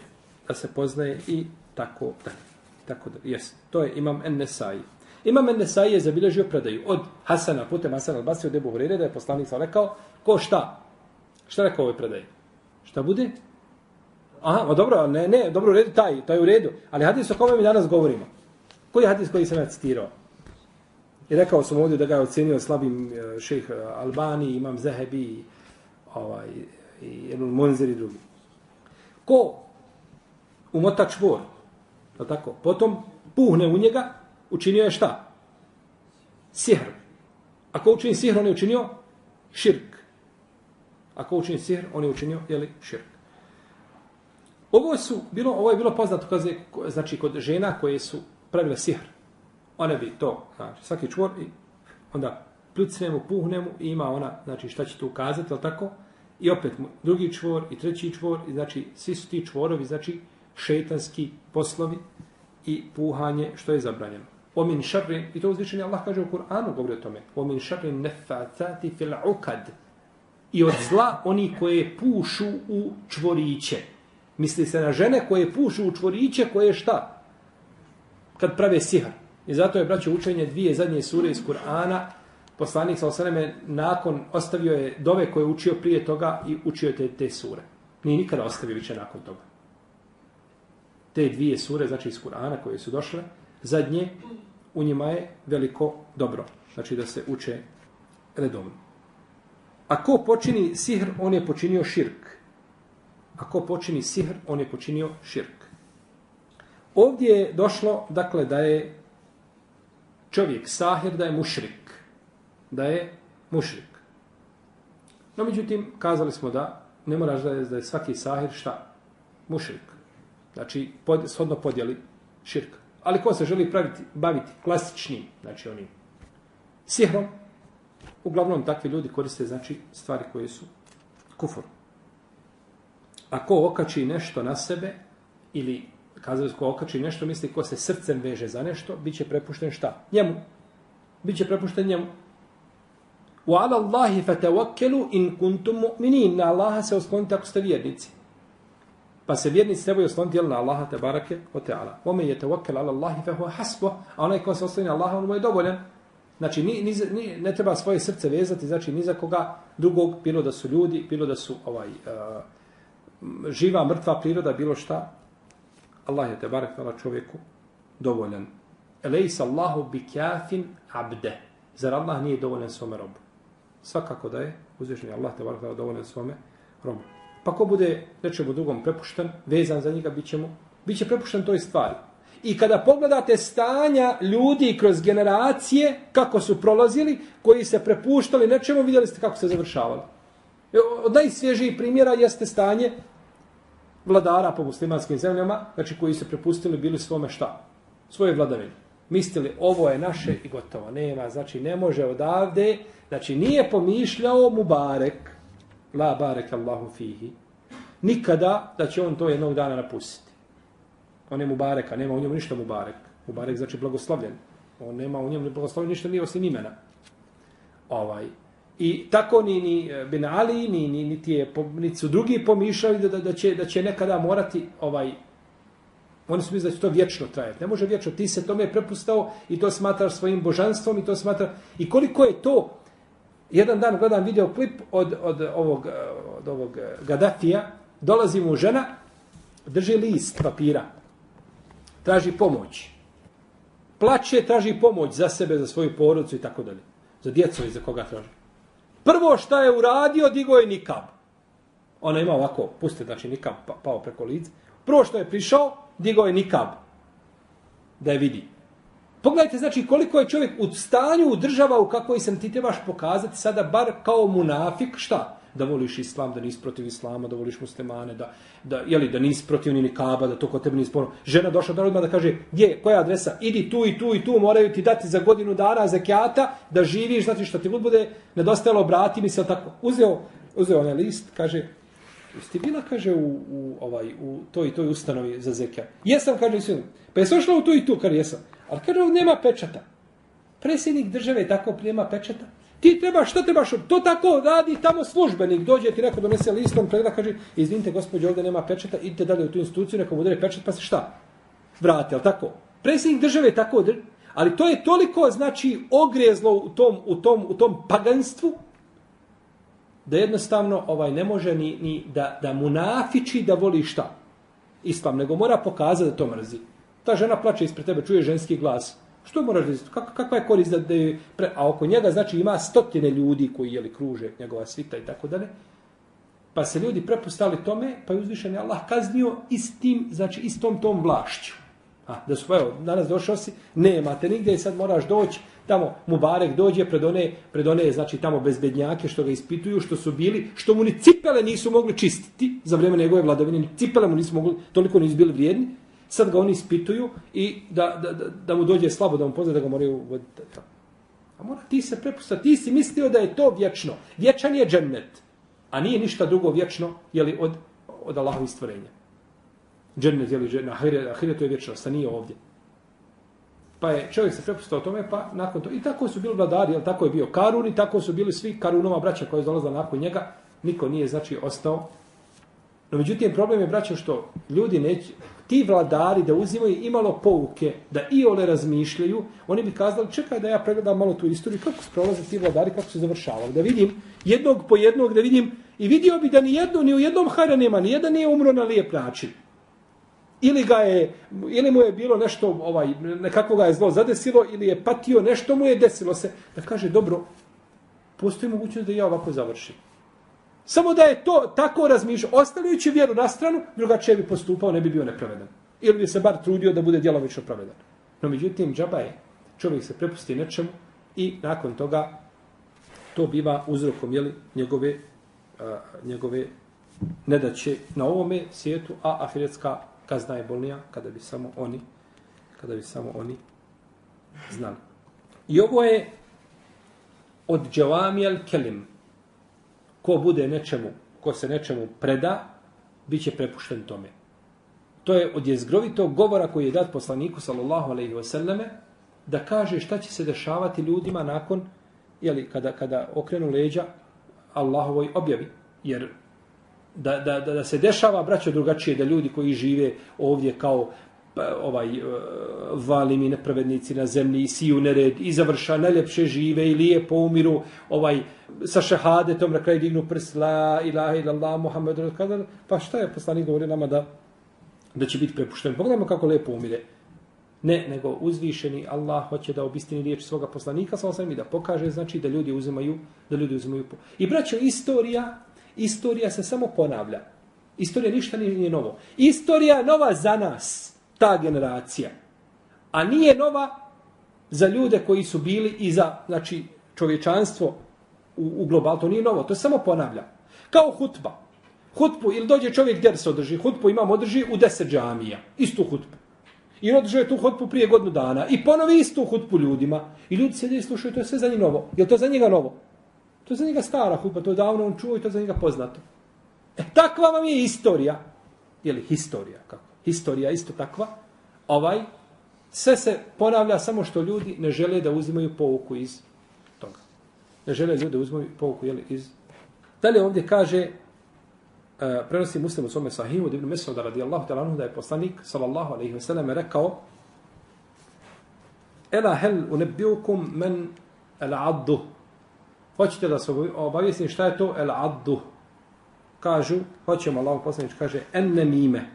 S3: da se poznaje i tako da. Tako da, jes. To je imam En-Nesai. Imam En-Nesai je zabilježio predaju od Hasana, putem Hasana al-Basri od Ebu Hurire, da je poslanik sam rekao, ko šta? Šta rekao ovoj predaji? Šta bude? Aha, ma dobro, ne, ne, dobro, u redu, taj, taj u redu. Ali hadis o kome mi danas govorimo? Koji hadis koji sam ja citirao? I rekao sam ovdje da ga je ocenio slabim e, šejh e, Albani, imam Zehebi, ovaj, i Ebul Monzer i drugi. Ko umota čvor, je tako? Potom puhne u njega, učinio je šta? Sihr. Ako učini sihr, on je učinio širk. Ako učini sihr, on je učinio, jeli, širk. Ovo su bilo, ovo je bilo poznato kaze, znači kod žena koje su pravile sihr. One bi to, znači svaki čvor i onda pljucnemo, puhnemo i ima ona, znači šta će tu ukazati, ali tako? I opet drugi čvor i treći čvor, i znači svi su ti čvorovi, znači šetanski poslovi i puhanje što je zabranjeno. Omin šarri, i to uzvišenje Allah kaže u Kur'anu, govori o tome, omin šarri nefatati fil ukad. I od zla oni koje pušu u čvoriće. Misli se na žene koje pušu u čvoriće, koje šta? Kad prave sihr. I zato je, braćo, učenje dvije zadnje sure iz Kur'ana, poslanik sa osaneme nakon ostavio je dove koje je učio prije toga i učio te, te sure. Nije nikada ostavio više nakon toga te dvije sure, znači iz Kur'ana koje su došle, zadnje, u njima je veliko dobro. Znači da se uče redovno. A ko počini sihr, on je počinio širk. A ko počini sihr, on je počinio širk. Ovdje je došlo, dakle, da je čovjek sahir, da je mušrik. Da je mušrik. No, međutim, kazali smo da ne moraš da je, da je svaki sahir šta? Mušrik. Znači, pod, shodno podjeli širka. Ali ko se želi praviti, baviti klasičnim, znači onim sihrom, uglavnom takvi ljudi koriste, znači, stvari koje su kufor. Ako okači nešto na sebe, ili kazali ko okači nešto, misli ko se srcem veže za nešto, bit će prepušten šta? Njemu. Biće prepušten njemu. U ala Allahi fatawakkalu in kuntum mu'minin. Na Allaha se osklonite ako ste vjernici. Pa se vjernici trebaju osloniti na Allaha te barake o teala. Ome je tevakel ala Allahi fe huwa hasbo, a onaj ko se osloni na Allaha, on mu je dovoljan. Znači, ni, ni, ni, ne treba svoje srce vezati, znači, ni za koga drugog, bilo da su ljudi, bilo da su ovaj uh, živa, mrtva priroda, bilo šta. Allah je te barake tala čovjeku dovoljan. Elejsa Allahu bi kafin abde. Zar Allah nije dovoljan svome robu? Svakako da je, uzvišnji Allah te barake dovoljan svome robu. Pa ko bude nečemu drugom prepušten, vezan za njega, bit će, mu, bit će prepušten toj stvari. I kada pogledate stanja ljudi kroz generacije, kako su prolazili, koji se prepuštali nečemu, vidjeli ste kako se završavalo. E, od najsvježijih primjera jeste stanje vladara po muslimanskim zemljama, znači koji se prepustili bili svome šta? Svoje vladavine. Mislili, ovo je naše i gotovo, nema, znači ne može odavde, znači nije pomišljao Mubarek, la barek Allahu fihi, nikada da će on to jednog dana napustiti. On je Mubareka, nema u njemu ništa Mubarek. Mubarek znači blagoslovljen. On nema u njemu blagoslovljen ništa nije osim imena. Ovaj. I tako ni, ni eh, Ben Ali, ni, ni, ni, je, ni su drugi pomišljali da, da, da, će, da će nekada morati ovaj, Oni su mislili da će to vječno trajati. Ne može vječno. Ti se tome prepustao i to smatraš svojim božanstvom i to smatra... I koliko je to jedan dan gledam video klip od, od ovog, eh, od ovog eh, Gaddafija, dolazi mu žena, drži list papira, traži pomoć. Plače, traži pomoć za sebe, za svoju porodicu i tako dalje. Za djecu i za koga traži. Prvo šta je uradio, digo je nikab. Ona ima ovako, puste, znači nikab pa- pao preko lice. Prvo što je prišao, digo je nikab. Da je vidi. Pogledajte, znači, koliko je čovjek u stanju u država u kakvoj sam ti trebaš pokazati sada bar kao munafik, šta? da voliš islam, da nisi protiv islama, da voliš muslimane, da, da, jeli, da nisi protiv ni nikaba, da to kod tebe nisi ponovno. Žena došla da odmah da kaže, gdje, koja je adresa, idi tu i tu i tu, moraju ti dati za godinu dana zekijata, da živiš, znači što ti god bude nedostajalo, obrati mi se, tako. Uzeo, uzeo onaj list, kaže, Jeste bila, kaže, u, u, ovaj, u toj i toj ustanovi za zekijat? Jesam, kaže, jesam. Pa jesam šla u tu i tu, kaže, jesam. Ali kaže, nema pečata. Predsjednik države tako nema pečata. Ti treba, što trebaš, to tako radi tamo službenik, dođe ti neko donese listom, pregleda, kaže, izvinite, gospođo, ovdje nema pečata, idite dalje u tu instituciju, neko udare pečat, pa se šta? Vrati, ali tako? Predsjednik države tako, ali to je toliko, znači, ogrezlo u tom, u tom, u tom paganstvu, da jednostavno ovaj ne može ni, ni da, da munafiči da voli šta? Islam, nego mora pokazati da to mrzi. Ta žena plače ispred tebe, čuje ženski glas. Što moraš da Kak, kakva je korist da, da je pre... A oko njega, znači, ima stotine ljudi koji jeli kruže njegova svita i tako dalje. Pa se ljudi prepustali tome, pa je uzvišen je Allah kaznio istim, znači, istom tom vlašću. A, da su, evo, danas došao si, nemate nigde i sad moraš doći, tamo Mubarek dođe pred one, pred one, znači tamo bezbednjake što ga ispituju, što su bili, što mu ni cipele nisu mogli čistiti za vrijeme njegove vladavine, ni cipele mu nisu mogli, toliko nisu bili vrijedni, sad ga oni ispituju i da, da, da, da mu dođe slabo, da mu pozna da ga moraju voditi. A mora ti se prepustati, ti si mislio da je to vječno. Vječan je džennet, a nije ništa drugo vječno, jeli, od, od Allahovi stvorenja. Džennet, jeli, na ahiretu je vječnost, a nije ovdje. Pa je čovjek se prepustao tome, pa nakon to. I tako su bili vladari, jel, tako je bio Karun i tako su bili svi Karunova braća koji je dolazila nakon njega. Niko nije, znači, ostao. No, međutim, problem je, braćo, što ljudi neće, ti vladari da uzimaju imalo pouke, da i ole razmišljaju, oni bi kazali, čekaj da ja pregledam malo tu istoriju, kako se prolaze ti vladari, kako se završavali. Da vidim jednog po jednog, da vidim, i vidio bi da ni jedno, ni u jednom hajra nema, ni jedan nije umro na lijep način ili ga je ili mu je bilo nešto ovaj nekako ga je zlo zadesilo ili je patio nešto mu je desilo se da kaže dobro postoji mogućnost da ja ovako završim samo da je to tako razmišljao ostavljajući vjeru na stranu drugačije bi postupao ne bi bio nepravedan ili bi se bar trudio da bude djelomično pravedan no međutim džaba je čovjek se prepusti nečemu i nakon toga to biva uzrokom jeli, njegove, a, njegove nedaće na ovome svijetu, a ahiretska kazna je bolnija kada bi samo oni kada bi samo oni znali. I ovo je od Džavamijel Kelim. Ko bude nečemu, ko se nečemu preda, bit će prepušten tome. To je od jezgrovitog govora koji je dat poslaniku, sallallahu alaihi wasallame, da kaže šta će se dešavati ljudima nakon, jeli, kada, kada okrenu leđa Allahovoj objavi. Jer da, da, da, da se dešava, braćo, drugačije, da ljudi koji žive ovdje kao Pa, ovaj e, uh, valimi nepravednici na zemlji i siju nered i završa najljepše žive i lijepo umiru. Ovaj sa šehadetom na kraju dignu prst la ilaha illallah muhammed Rasul pa šta je poslanik govorio nama da da će biti prepušten? Pa Pogledajmo kako lijepo umire. Ne nego uzvišeni Allah hoće da obistini riječ svoga poslanika sa i da pokaže znači da ljudi uzimaju da ljudi uzimaju i braćo istorija Istorija se samo ponavlja. Istorija ništa nije, nije novo. Istorija je nova za nas, ta generacija. A nije nova za ljude koji su bili i za znači, čovječanstvo u, u global. To nije novo, to samo ponavlja. Kao hutba. Hutbu, ili dođe čovjek gdje se održi. Hutbu imam održi u deset džamija. Istu hutbu. I održuje tu hutbu prije godinu dana. I ponovi istu hutbu ljudima. I ljudi sjede i slušaju, to je sve za njih novo. Je to za njega novo? To je za njega stara hutba, to je davno on čuo i to je za njega poznato. E, takva vam je istorija. Ili historija, kako? Historija isto takva. Ovaj, sve se ponavlja samo što ljudi ne žele da uzimaju pouku iz toga. Ne žele ljudi da uzimaju pouku jeli, iz... Dalje ovdje kaže, uh, prenosi muslim u svome sahihu, divnu mesel da radi Allahu talanu, da je poslanik, sallallahu alaihi wa rekao, Ela hel unebiukum men el addu Hoćete da se obavijestim šta je to el addu? Kažu, hoćemo Allah poslanič, kaže en nemime.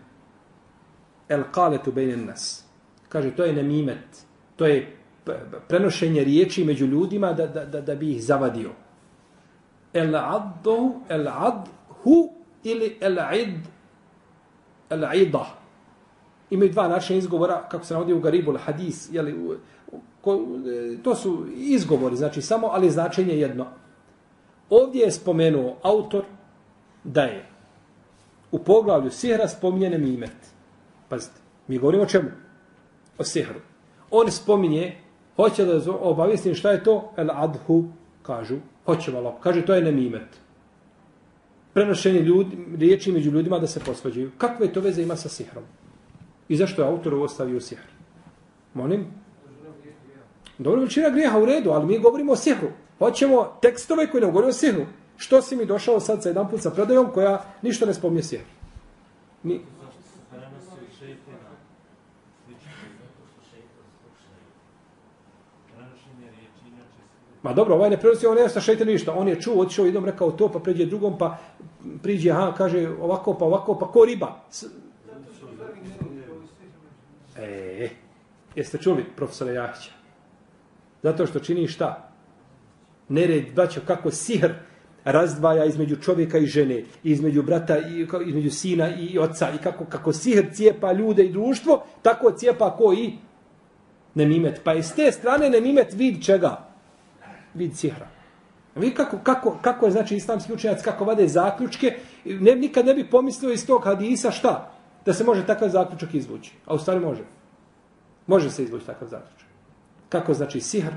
S3: El kaletu bejnen nas. Kaže, to je nemimet. To je prenošenje riječi među ljudima da, da, da, da bi ih zavadio. El addu, el adhu ili el id, el ida. Imaju dva načina izgovora, kako se navodi u Garibul hadis, jeli, ko, e, to su izgovori, znači samo, ali značenje jedno. Ovdje je spomenuo autor da je u poglavlju sihra spominje nemimet. Pazite, mi govorimo o čemu? O sihru. On spominje, hoće da obavijestim šta je to? El adhu, kažu, hoće malo. Kaže, to je nemimet. Prenošenje ljudi, riječi među ljudima da se posvađaju. Kakve to veze ima sa sihrom? I zašto je autor ovo stavio sihr? Molim? Dobro, većina grijeha u redu, ali mi govorimo o sihru. Hoćemo tekstove koji nam govore o sihru. Što si mi došao sad sa jedan put sa predajom koja ništa ne spomnje sihr? Mi... Ma dobro, ovaj ne prenosi, on ne sa šeitan ništa. On je čuo, otišao jednom, rekao to, pa pređe drugom, pa priđe, aha, kaže ovako, pa ovako, pa ko riba. E, jeste čuli profesora Jahića? Zato što čini šta? Nered, braćo, kako sihr razdvaja između čovjeka i žene, između brata i između sina i oca i kako kako sihr cijepa ljude i društvo, tako cijepa ko i nemimet. Pa iz te strane nemimet vid čega? Vid sihra. Vi kako, kako, kako je znači islamski učenjac, kako vade zaključke, ne, nikad ne bi pomislio iz tog hadisa šta? Da se može takav zaključak izvući. A u stvari može. Može se izvući takav zaključak. Kako znači sihr?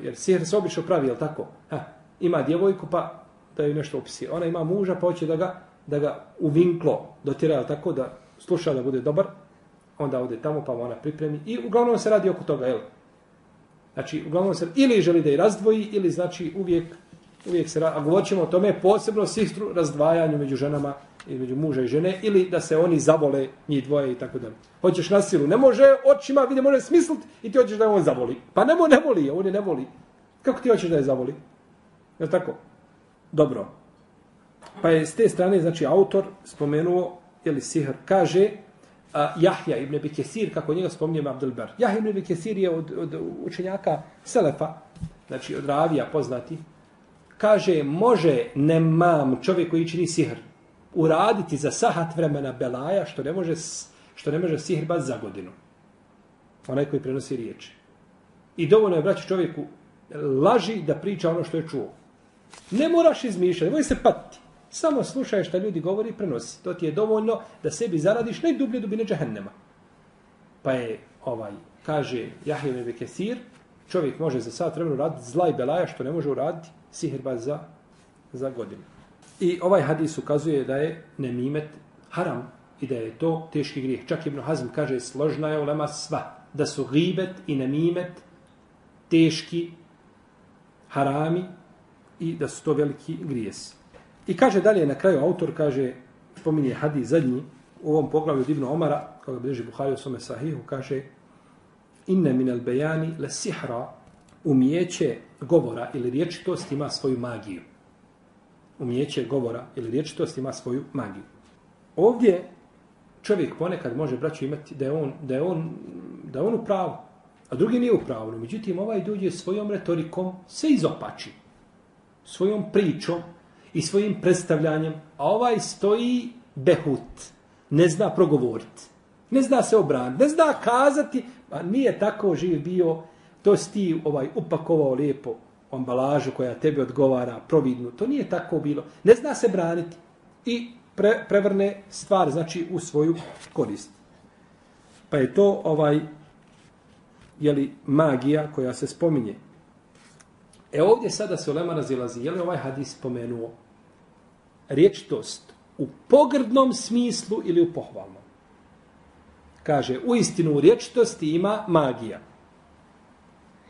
S3: Jer sihr se obično pravi, je tako? Ha, ima djevojku pa da ju nešto opisi. Ona ima muža pa hoće da ga, da ga uvinklo dotira, tako da sluša da bude dobar. Onda ode tamo pa ona pripremi. I uglavnom se radi oko toga, jel? Znači, uglavnom se ili želi da je razdvoji, ili znači uvijek, uvijek se radi. A govorit ćemo o tome posebno sistru razdvajanju među ženama između muža i žene ili da se oni zavole njih dvoje i tako dalje. Hoćeš na silu, ne može očima vidi, može smisliti i ti hoćeš da on zavoli. Pa nemo ne voli, on je ne voli. Kako ti hoćeš da je zavoli? Je tako? Dobro. Pa je s te strane, znači, autor spomenuo, je li sihr, kaže a, Jahja ibn Abi kako njega spominjem Abdelber. Jahja ibn Abi je od, od učenjaka Selefa, znači od Ravija poznati, kaže, može nemam čovjek koji čini sihr, uraditi za sahat vremena belaja što ne može što ne može sihrbat za godinu. Onaj koji prenosi riječi. I dovoljno je braći čovjeku laži da priča ono što je čuo. Ne moraš izmišljati, nemoj se patiti. Samo slušaj šta ljudi govori i prenosi. To ti je dovoljno da sebi zaradiš najdublje dubine džahennema. Pa je, ovaj, kaže Jahil ibn Kesir, čovjek može za sat vremena raditi zla i belaja što ne može uraditi sihrbat za, za godinu. I ovaj hadis ukazuje da je nemimet haram i da je to teški grijeh. Čak Ibn Hazm kaže složna je ulema sva. Da su gibet i nemimet teški harami i da su to veliki grijesi. I kaže dalje na kraju autor kaže spominje hadis zadnji u ovom poglavlju Ibn Omara koga bliži Buhari u svome sahihu kaže inne min al bejani le sihra umijeće govora ili riječitost ima svoju magiju umijeće govora ili riječitost ima svoju magiju. Ovdje čovjek ponekad može braću imati da je on, da je on, da je on u pravu, a drugi nije u pravu. Međutim, ovaj dođe svojom retorikom se izopači. Svojom pričom i svojim predstavljanjem, a ovaj stoji behut. Ne zna progovoriti. Ne zna se obraniti. Ne zna kazati, a nije tako živ bio, to si ti ovaj, upakovao lijepo ambalažu koja tebi odgovara, providnu. To nije tako bilo. Ne zna se braniti i pre, prevrne stvar, znači u svoju korist. Pa je to ovaj je li magija koja se spominje. E ovdje sada se Olema razilazi. Je li ovaj hadis spomenuo riječitost u pogrdnom smislu ili u pohvalnom? Kaže, u istinu u riječitosti ima magija.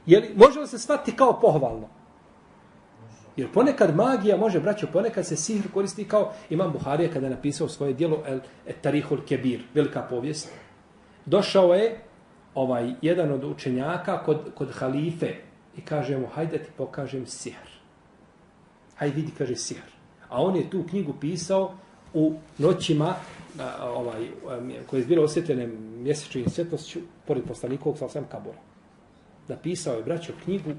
S3: Je li, može li se shvatiti kao pohvalno? Jer ponekad magija može, braćo, ponekad se sihr koristi kao Imam Buharija kada je napisao svoje dijelo El Tarihul Kebir, velika povijest. Došao je ovaj jedan od učenjaka kod, kod halife i kaže mu, hajde ti pokažem sihr. Hajde vidi, kaže sihr. A on je tu knjigu pisao u noćima ovaj, koje je bilo osjetljene mjesečnim svjetlošću pored poslanikovog sa osam kabora napisao je braćo knjigu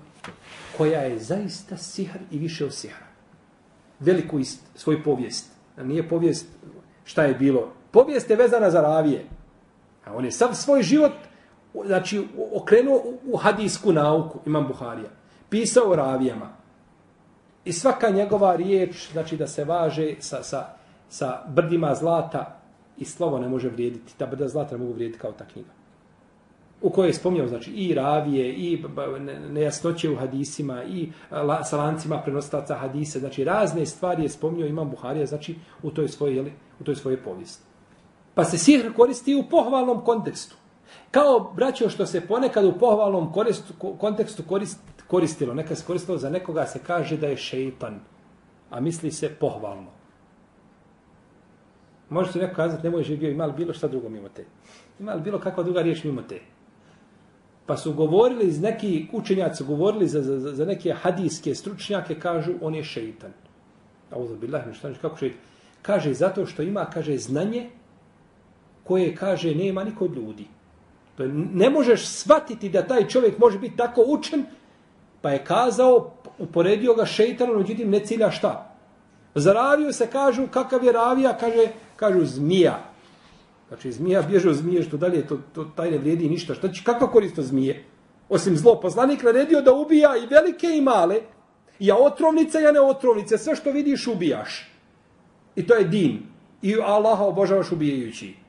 S3: koja je zaista sihr i više od sihra. Veliku ist, svoj povijest. A Nije povijest šta je bilo. Povijest je vezana za ravije. A on je sam svoj život znači, okrenuo u hadijsku nauku, imam Buharija. Pisao o ravijama. I svaka njegova riječ, znači da se važe sa, sa, sa brdima zlata i slovo ne može vrijediti. Ta brda zlata ne mogu vrijediti kao ta knjiga. U kojoj je spomnio, znači, i ravije, i nejasnoće u hadisima, i la, sa lancima prenostaca hadise, znači, razne stvari je spomnio Imam Buharija, znači, u toj svojoj, jeli, u toj svojoj povijesti. Pa se sihr koristi u pohvalnom kontekstu. Kao, braćo, što se ponekad u pohvalnom koristu, kontekstu korist, koristilo, neka se koristilo za nekoga, se kaže da je šeitan, a misli se pohvalno. Možete neko kazati, nemoj je bio, ima li bilo šta drugo mimo te? Ima li bilo kakva druga riječ mimo te? Pa su govorili, iz neki učenjaci govorili za, za, za neke hadijske stručnjake, kažu, on je šeitan. A uzad bilah, šta kako šeitan? Kaže, zato što ima, kaže, znanje koje, kaže, nema niko od ljudi. To je, ne možeš shvatiti da taj čovjek može biti tako učen, pa je kazao, uporedio ga šeitanom, međutim, ne cilja šta? Za raviju se kažu, kakav je ravija, kaže, kažu zmija. Znači, zmija bježe od zmije, što dalje, to, to taj ne vrijedi ništa. Šta će, kakva korist od zmije? Osim zlo, poslanik naredio da ubija i velike i male, ja otrovnica, ja ne otrovnice, sve što vidiš ubijaš. I to je din. I Allaha obožavaš ubijajući.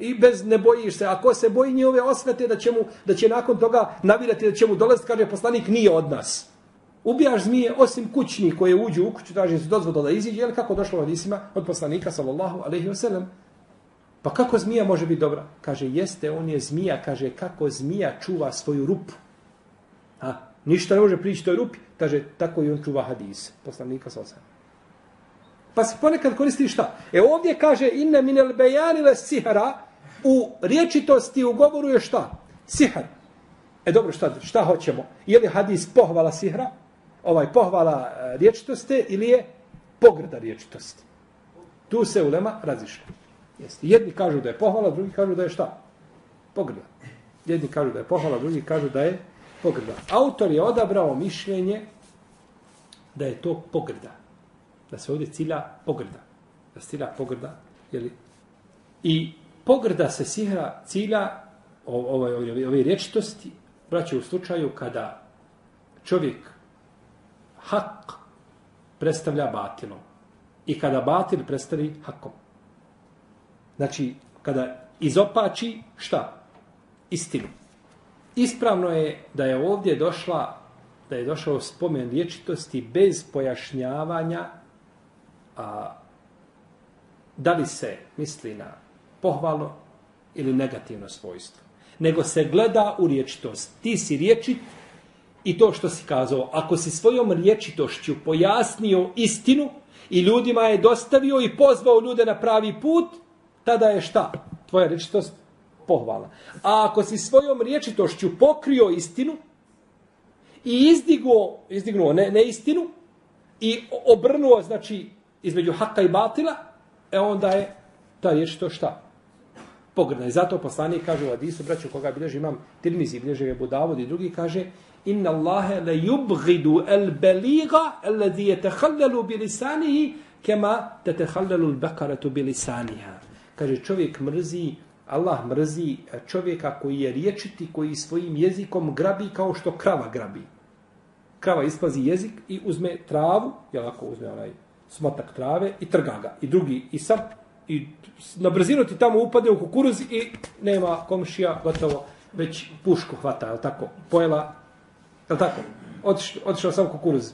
S3: I bez ne bojiš se. Ako se boji njihove osvete da će, mu, da će nakon toga navirati da će mu dolaziti, kaže poslanik, nije od nas. Ubijaš zmije osim kućnih koje uđu u kuću, traži se dozvodu da iziđe, jel kako došlo od Isima, od poslanika, sallallahu alaihi wasallam. Pa kako zmija može biti dobra? Kaže, jeste, on je zmija, kaže, kako zmija čuva svoju rupu. A, ništa ne može prići toj rupi. Kaže, tako i on čuva hadis, poslanika sallallahu alaihi Pa se ponekad koristi šta? E ovdje kaže, inne minel bejanile sihara, u riječitosti u govoru je šta? Sihar. E dobro, šta, šta hoćemo? Je li hadis pohvala sihra? Ovaj pohvala e, riječitosti ili je pograda riječitosti? Tu se ulema razišla. Jeste. Jedni kažu da je pohvala, drugi kažu da je šta? Pograda. Jedni kažu da je pohvala, drugi kažu da je pogrda. Autor je odabrao mišljenje da je to pogrda. Da se ovdje cilja pogrda. Da se cilja pogrda. Jeli? I pogrda se sihra cilja ove, ovaj, ove, ove rječitosti, braće u slučaju kada čovjek hak predstavlja batilom i kada batil predstavi hakom. Znači, kada izopači, šta? Istinu. Ispravno je da je ovdje došla, da je došao spomen riječitosti bez pojašnjavanja a, da li se misli na pohvalno ili negativno svojstvo. Nego se gleda u riječitost. Ti si riječit i to što si kazao. Ako si svojom riječitošću pojasnio istinu i ljudima je dostavio i pozvao ljude na pravi put, tada je šta? Tvoja riječitost pohvala. A ako si svojom riječitošću pokrio istinu i izdigo, izdignuo ne, ne istinu i obrnuo, znači, između haka i batila, e onda je ta riječ to šta? Pogrdna. I zato poslanik kaže u Adisu, braću koga bilježi imam Tirmizi, bilježi je Budavod i drugi kaže Inna Allahe le yubghidu el beliga alladhi yatahallalu bi lisanihi kama tatahallalu al bakaratu bi lisaniha kaže čovjek mrzi, Allah mrzi čovjeka koji je riječiti, koji svojim jezikom grabi kao što krava grabi. Krava ispazi jezik i uzme travu, jel ako uzme onaj smotak trave i trga ga. I drugi, i sad i na brzinu ti tamo upade u kukuruz i nema komšija, gotovo, već pušku hvata, je tako, pojela, jel tako, otišao, otišao sam kukuruz.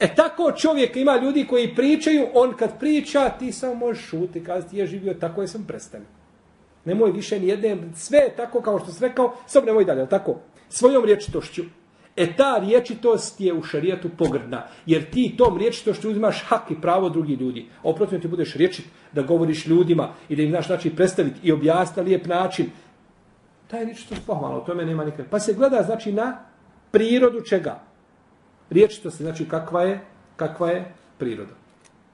S3: E tako čovjek ima ljudi koji pričaju, on kad priča, ti samo možeš šuti, kazati, je živio, tako je sam prestanio. Nemoj više ni jedne, sve tako kao što sam rekao, samo nemoj dalje, tako? Svojom riječitošću. E ta riječitost je u šarijetu pogrdna, jer ti tom riječitošću uzimaš hak i pravo drugi ljudi. Oprotim ti budeš riječit da govoriš ljudima i da im znaš način predstaviti i objasniti lijep način. Ta je riječitost pohvala, o tome nema nikad. Pa se gleda, znači, na prirodu čega? Riječitost znači kakva je, kakva je priroda.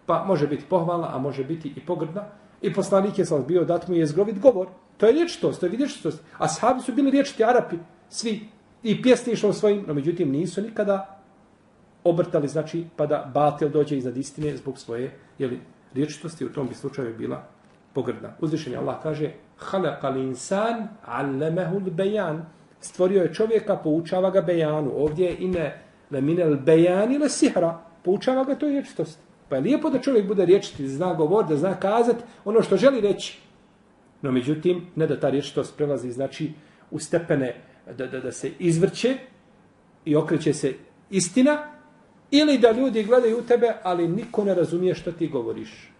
S3: Pa može biti pohvalna, a može biti i pogrdna. I poslanik je sam bio dat mu je zgrovit govor. To je riječitost, to je vidječitost. A sahabi su bili riječiti Arapi, svi. I pjesni svojim, no međutim nisu nikada obrtali, znači, pa da batel dođe iznad istine zbog svoje jeli, riječitosti. U tom bi slučaju bila pogrdna. Uzvišenje Allah kaže Halakal insan allemehul bejan. Stvorio je čovjeka, poučava ga bejanu. Ovdje je ime Le minel bejani le sihra. Poučava ga to riječitosti. Pa je lijepo da čovjek bude riječiti, da zna govor, da zna kazat ono što želi reći. No međutim, ne da ta riječitost prelazi, znači, u stepene da, da, da se izvrće i okreće se istina, ili da ljudi gledaju u tebe, ali niko ne razumije što ti govoriš.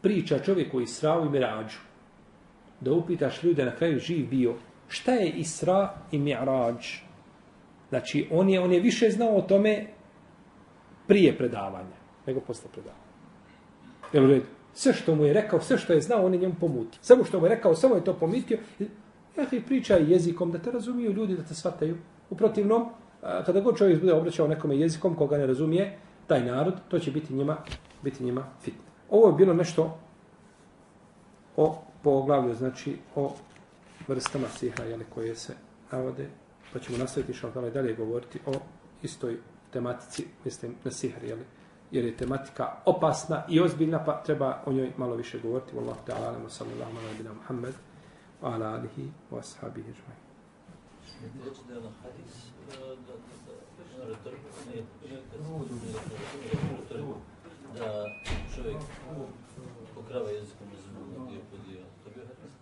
S3: Priča čovjeku Israu i Mirađu. Da upitaš ljude na kraju živ bio, šta je Isra i Mirađ? Znači, on je, on je više znao o tome prije predavanja, nego posle predavanja. Jel u redu? Sve što mu je rekao, sve što je znao, on je njemu pomutio. Samo što mu je rekao, samo je to pomitio. Znači, ja ti pričaj jezikom da te razumiju ljudi, da te shvataju. U protivnom, kada god čovjek bude obraćao nekome jezikom koga ne razumije, taj narod, to će biti njima, biti njima fit. Ovo je bilo nešto o poglavlju, znači o vrstama sihra, jeli, koje se navode, pa ćemo nastaviti što i dalje govoriti o istoj tematici, mislim, na sihr, jeli, jer je tematika opasna i ozbiljna, pa treba o njoj malo više govoriti. Wallahu ta'ala, alamu sallallahu ala nabina Muhammed, wa ala alihi wa ashabihi.
S1: Reći da je na hadis, da čovjek pokrava jezikom zbog dio po dio. To je hadis?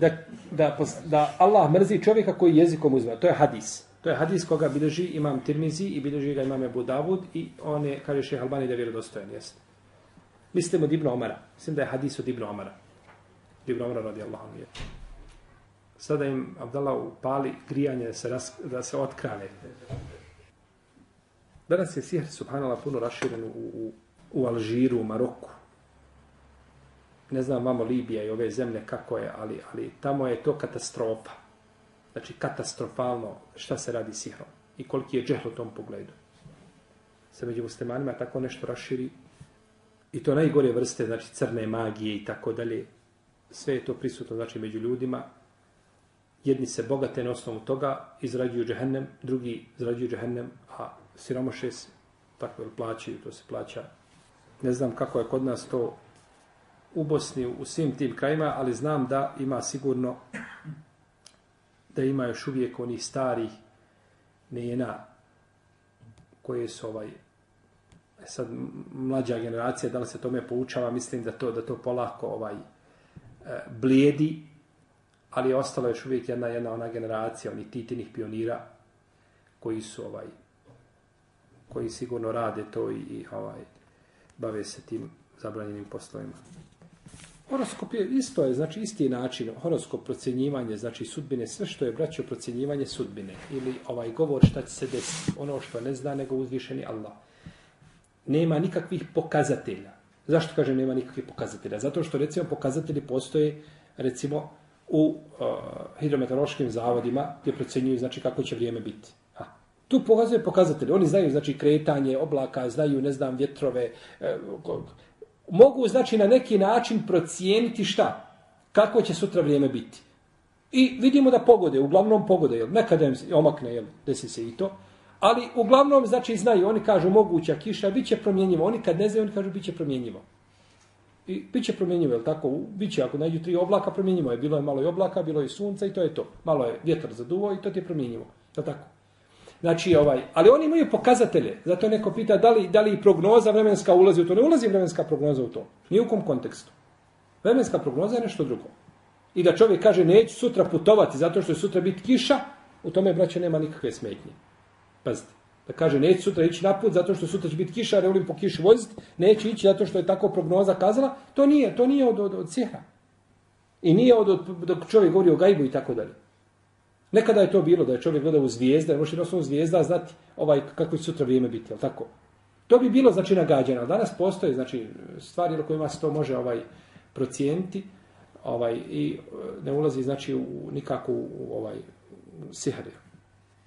S3: Da, da, da Allah mrzi čovjeka koji jezikom uzme. To je hadis. To je hadis koga bilježi imam Tirmizi i bilježi ga imam Ebu Davud i on je, kaže šeha Albani, da je vjerodostojan. Jest. Mislimo od Ibn Omara. Mislim da je hadis od Ibn Omara. Ibn Omara radi Allahom je. Sada im Abdallah upali grijanje da se, ras, da se otkrane. Danas je sihr, subhanallah, puno raširen u, u, u Alžiru, u Maroku. Ne znam, vamo Libija i ove zemlje kako je, ali, ali tamo je to katastrofa. Znači, katastrofalno šta se radi sihrom. I koliki je džehl u tom pogledu. Se među muslimanima tako nešto raširi. I to najgore vrste, znači crne magije i tako dalje. Sve je to prisutno, znači, među ljudima. Jedni se bogate na osnovu toga, izrađuju džehennem, drugi izrađuju džehennem, a siromaše se, tako je plaćaju, to se plaća. Ne znam kako je kod nas to u Bosni, u svim tim krajima, ali znam da ima sigurno da ima još uvijek onih starih nejena koje su ovaj e sad mlađa generacija da li se tome poučava mislim da to da to polako ovaj E, blijedi ali je ostala još uvijek jedna jedna ona generacija onih titinih pionira koji su ovaj koji sigurno rade to i, i ovaj bave se tim zabranjenim poslovima. Horoskop je isto je, znači isti način, horoskop procjenjivanje, znači sudbine, sve što je braćo procjenjivanje sudbine ili ovaj govor šta će se desiti, ono što ne zna nego uzvišeni Allah. Nema nikakvih pokazatelja. Zašto kaže nema nikakvih pokazatelja? Zato što recimo pokazatelji postoje recimo u uh, hidrometeorološkim zavodima gdje procjenjuju znači kako će vrijeme biti. Ha. Tu pokazuje pokazatelji. Oni znaju znači kretanje oblaka, znaju ne znam vjetrove, uh, mogu znači na neki način procijeniti šta? Kako će sutra vrijeme biti? I vidimo da pogode, uglavnom pogode, jel? nekada im se omakne, jel? desi se i to. Ali uglavnom, znači, znaju, oni kažu moguća kiša, bit će promjenjivo. Oni kad ne znaju, oni kažu bit će promjenjivo. I bit će promjenjivo, je tako? Bit će, ako nađu tri oblaka, promjenjivo je. Bilo je malo i oblaka, bilo je sunca i to je to. Malo je vjetar zaduvo i to ti je promjenjivo. Je tako? Znači, ovaj, ali oni imaju pokazatelje. Zato neko pita da li, da li prognoza vremenska ulazi u to. Ne ulazi vremenska prognoza u to. Ni u kom kontekstu. Vremenska prognoza je nešto drugo. I da čovjek kaže neću sutra putovati zato što je sutra biti kiša, u tome, braće, nema nikakve smetnje. Pazite. Da kaže neće sutra ići na put zato što sutra će biti kiša, ne volim po kiši voziti, neće ići zato što je tako prognoza kazala, to nije, to nije od, od, od sihra. I nije od, od, dok čovjek govori o gajbu i tako dalje. Nekada je to bilo da je čovjek gledao u zvijezde, može na osnovu zvijezda znati ovaj, kako će sutra vrijeme biti, je tako? To bi bilo znači nagađano. Danas postoje znači stvari na kojima se to može ovaj procijeniti ovaj i e, ne ulazi znači u nikako u ovaj sihre.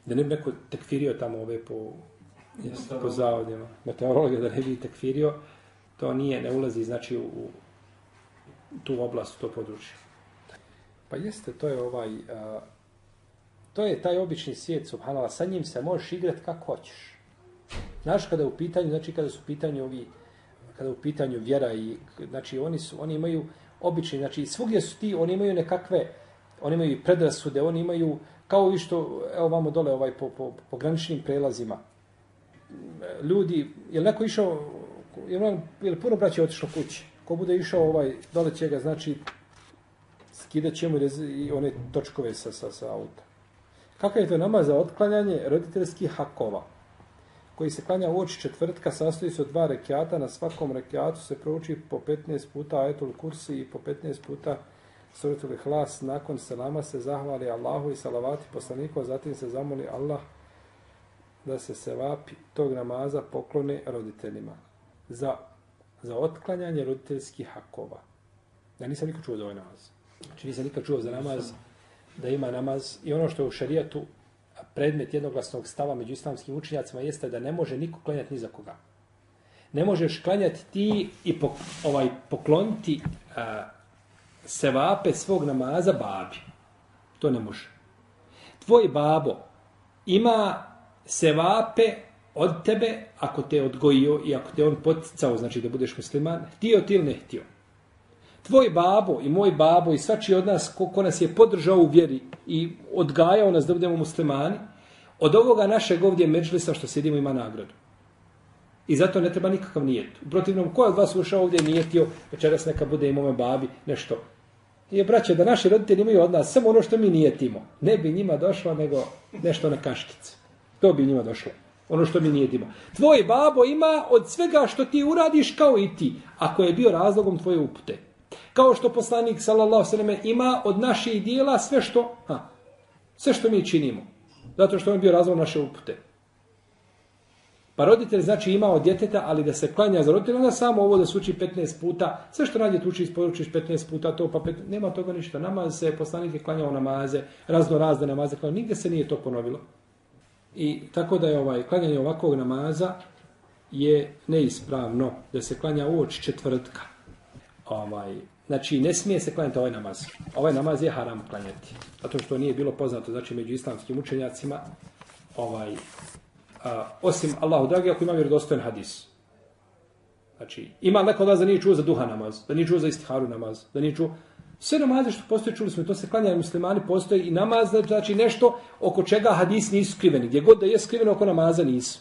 S3: Da ne bi neko tekfirio tamo ove po jes, po zavodima. Meteorologa da ne bi tekfirio, to nije, ne ulazi znači u, u tu oblast, u to područje. Pa jeste, to je ovaj... A, To je taj obični svijet, subhanallah, sa njim se možeš igrati kako hoćeš. Znaš, kada je u pitanju, znači kada su u pitanju ovi, kada je u pitanju vjera i, znači oni su, oni imaju obični, znači svugdje su ti, oni imaju nekakve, oni imaju predrasude, oni imaju kao i što, evo vamo dole, ovaj, po, po, po graničnim prelazima, ljudi, je li neko išao, je li, je li puno braća otišlo kući? Ko bude išao ovaj, dole će ga, znači, skidat ćemo i one točkove sa, sa, sa auta. Kakav je to namaz za otklanjanje roditeljskih hakova? koji se klanja u oči četvrtka, sastoji se od dva rekiata, na svakom rekiatu se prouči po 15 puta ajetul kursi i po 15 puta suratul ihlas. Nakon selama se zahvali Allahu i salavati poslaniku, zatim se zamoli Allah da se sevapi tog namaza poklone roditeljima za, za otklanjanje roditeljskih hakova. Ja nisam nikad čuo za ovaj namaz. Znači nisam nikad čuo za namaz da ima namaz i ono što je u šarijatu predmet jednoglasnog stava među islamskim učenjacima jeste da ne može niko klanjati ni za koga. Ne možeš klanjati ti i pok, ovaj pokloniti a, sevape svog namaza babi. To ne može. Tvoj babo ima sevape od tebe ako te odgojio i ako te on poticao, znači da budeš musliman, htio ti ili ne htio tvoj babo i moj babo i svači od nas ko, ko nas je podržao u vjeri i odgajao nas da budemo muslimani, od ovoga našeg ovdje međlisa što sjedimo ima nagradu. I zato ne treba nikakav nijet. U protivnom, ko je od vas ušao ovdje nijetio, večeras neka bude i mome babi, nešto. Je braće, da naši roditelji imaju od nas samo ono što mi nijetimo. Ne bi njima došlo, nego nešto na kaškice. To bi njima došlo. Ono što mi nijetimo. Tvoj babo ima od svega što ti uradiš kao i ti. Ako je bio razlogom tvoje upute. Kao što poslanik sallallahu sallam ima od naših dijela sve što, ha, sve što mi činimo. Zato što on bio razlog naše upute. Pa roditelj znači ima od djeteta, ali da se klanja za roditelja, onda samo ovo da se uči 15 puta, sve što radje tuči isporučiš 15 puta, to pa pet, nema toga ništa. Namaz se, poslanik je klanjao namaze, razno razne namaze, klanjao, nigde se nije to ponovilo. I tako da je ovaj klanjanje ovakvog namaza je neispravno, da se klanja u oči četvrtka. Ovaj, Znači, ne smije se klanjati ovaj namaz. Ovaj namaz je haram klanjati. Zato što nije bilo poznato, znači, među islamskim učenjacima, ovaj, a, osim Allahu dragi, ako ima vjerodostojan hadis. Znači, ima neko da nije čuo za duha namaz, da nije čuo za istiharu namaz, da nije čuo... Sve namaze što postoje, čuli smo, to se klanja muslimani, postoji i namaz, znači nešto oko čega hadis nisu skriveni. Gdje god da je skriveno oko namaza nisu.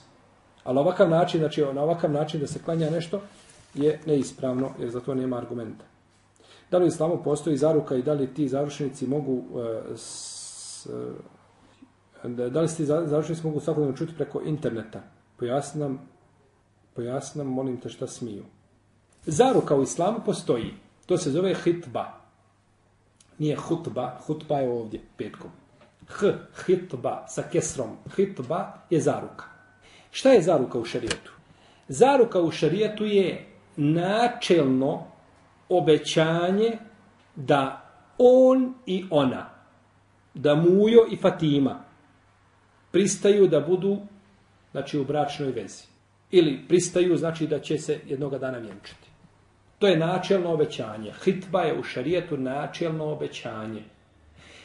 S3: Ali ovakav način, znači na ovakav način da se klanja nešto, je neispravno, jer za to nema argumenta. Da li u islamu postoji zaruka i da li ti zarušenici mogu e, s, da li završili smo mogu svakodnevno čuti preko interneta? Pojasnam, pojasnam, molim te šta smiju. Zaruka u islamu postoji. To se zove hitba. Nije hutba, hutba je ovdje, petkom. H, hitba, sa kesrom. Hitba je zaruka. Šta je zaruka u šarijetu? Zaruka u šarijetu je načelno obećanje da on i ona, da Mujo i Fatima pristaju da budu znači, u bračnoj vezi. Ili pristaju, znači da će se jednog dana vjenčati. To je načelno obećanje. Hitba je u šarijetu načelno obećanje.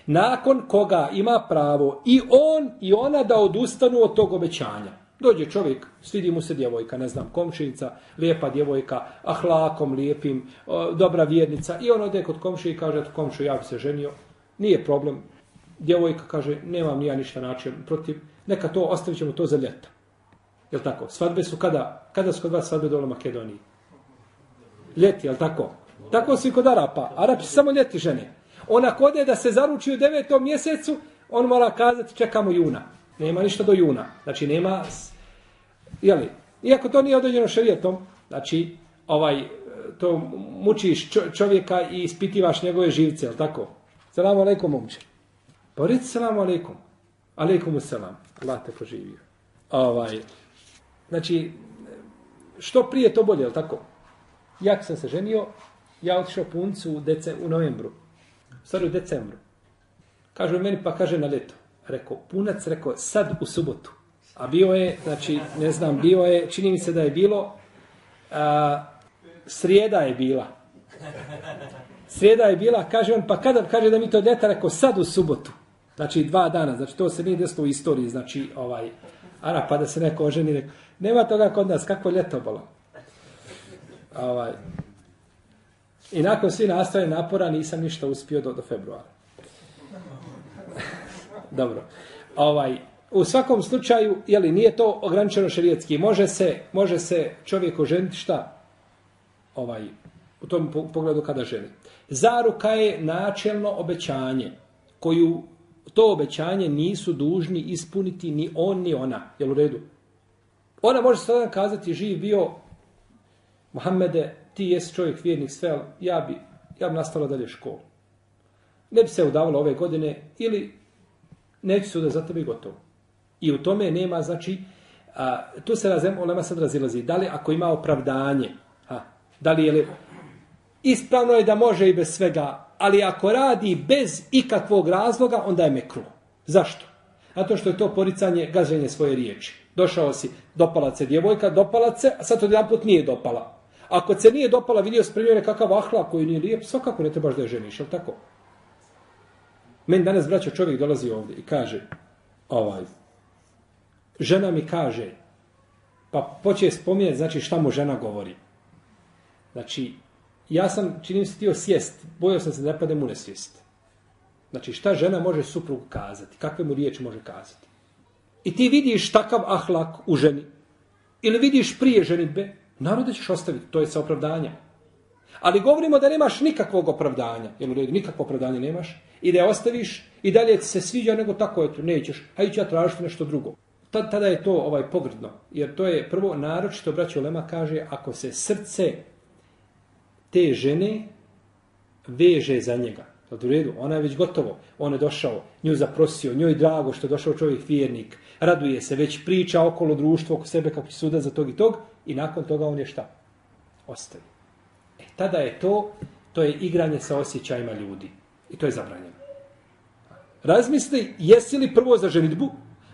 S3: Nakon koga ima pravo i on i ona da odustanu od tog obećanja. Dođe čovjek, svidi mu se djevojka, ne znam, komšinica, lijepa djevojka, ahlakom lijepim, dobra vjernica. I on ode kod komši i kaže, komšu, ja bi se ženio. Nije problem. Djevojka kaže, nemam nija ništa način protiv. Neka to, ostavit ćemo to za ljeta. Je tako? Svadbe su kada? Kada su kod vas svadbe dole u Makedoniji? Ljeti, je tako? Tako su i kod Arapa. Arapi samo ljeti žene. Ona kode da se zaruči u devetom mjesecu, on mora kazati čekamo juna. Nema ništa do juna. Znači nema Jeli? Iako to nije određeno šarijetom, znači, ovaj, to mučiš čovjeka i ispitivaš njegove živce, je tako? Salamu alaikum, momče. Pa reći salam alaikum. Alaikum selam. Allah te poživio. Ovaj, znači, što prije to bolje, je tako? Ja sam se ženio, ja otišao puncu u, dece, u novembru. Stvari u decembru. Kažu meni, pa kaže na leto. Rekao, punac, rekao, sad u subotu. A bio je, znači, ne znam, bio je, čini mi se da je bilo, a, srijeda je bila. Srijeda je bila, kaže on, pa kada, kaže da mi to deta, rekao, sad u subotu. Znači, dva dana, znači, to se nije desilo u istoriji, znači, ovaj, Ara, pa da se neko oženi, neko, nema toga kod nas, kako ljeto bilo. Ovaj. I nakon svi nastaje napora, nisam ništa uspio do, do februara. *laughs* Dobro. Ovaj, u svakom slučaju, jeli, nije to ograničeno šerijetski. Može se, može se čovjek oženiti šta? Ovaj, u tom pogledu kada želi. Zaruka je načelno obećanje koju to obećanje nisu dužni ispuniti ni on ni ona. Jel u redu? Ona može sada kazati živ bio Mohamede, ti jesi čovjek vjernih sve, ja bi, ja bi nastavila dalje školu. Ne bi se udavala ove godine ili neću se udati za tebe i gotovo. I u tome nema, znači, a, tu se razem, olema sad razilazi. Da li ako ima opravdanje, a, da li je li, ispravno je da može i bez svega, ali ako radi bez ikakvog razloga, onda je mekru. Zašto? Zato što je to poricanje, gaženje svoje riječi. Došao si, dopala se djevojka, dopala se, a sad odjedan jedan put nije dopala. Ako se nije dopala, vidio spremio nekakav ahla koji nije lijep, svakako ne trebaš da je ženiš, ali tako? Meni danas, braćo, čovjek dolazi ovdje i kaže, ovaj, žena mi kaže, pa poče spominjati, znači šta mu žena govori. Znači, ja sam, činim se tio sjest, bojao sam se da ne padem u nesvijest. Znači, šta žena može suprugu kazati, kakve mu riječi može kazati. I ti vidiš takav ahlak u ženi, ili vidiš prije ženitbe, naravno da ćeš ostaviti, to je sa opravdanja. Ali govorimo da nemaš nikakvog opravdanja, jel u redu, nikakvo opravdanje nemaš, i da je ostaviš, i dalje ti se sviđa, nego tako eto, nećeš, a ići ja tražiti nešto drugo. Tad, tada je to ovaj pogrdno, jer to je prvo naročito, braćo Lema kaže, ako se srce te žene veže za njega. Sad u redu, ona je već gotovo, on je došao, nju zaprosio, njoj drago što je došao čovjek vjernik, raduje se, već priča okolo društva, oko sebe kako će suda za tog i tog, i nakon toga on je šta? Ostavi. E, tada je to, to je igranje sa osjećajima ljudi. I to je zabranjeno. Razmisli, jesi li prvo za ženitbu?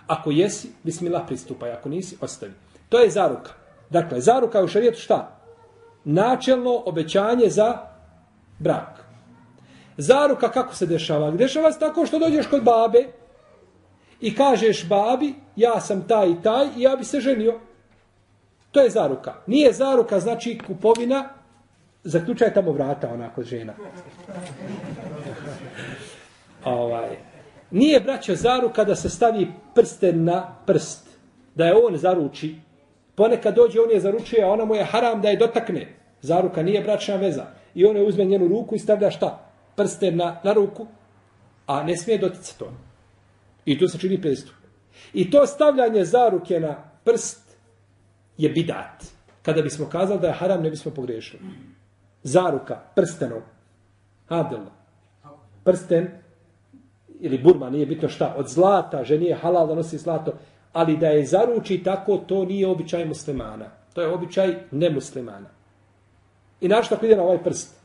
S3: Ako jesi, bismillah pristupaj. Ako nisi, ostavi. To je zaruka. Dakle, zaruka u šarijetu šta? Načelno obećanje za brak. Zaruka kako se dešava? Dešava se tako što dođeš kod babe i kažeš babi, ja sam taj i taj i ja bi se ženio. To je zaruka. Nije zaruka, znači kupovina, zaključaj tamo vrata onako žena. *laughs* ovaj. Nije braćo zaruka da se stavi prsten na prst. Da je on zaruči. Ponekad dođe, on je zaručuje, a ona mu je haram da je dotakne. Zaruka nije bračna veza. I ona je uzme njenu ruku i stavlja šta? Prsten na, na ruku. A ne smije doticati to. I tu se čini pristup. I to stavljanje zaruke na prst je bidat. Kada bismo kazali da je haram, ne bismo pogriješili. Zaruka, prstenom. Adela. Prsten ili burma, nije bitno šta, od zlata, ženi je halal da nosi zlato, ali da je zaruči tako, to nije običaj muslimana. To je običaj nemuslimana. I našto ako ide na ovaj prst?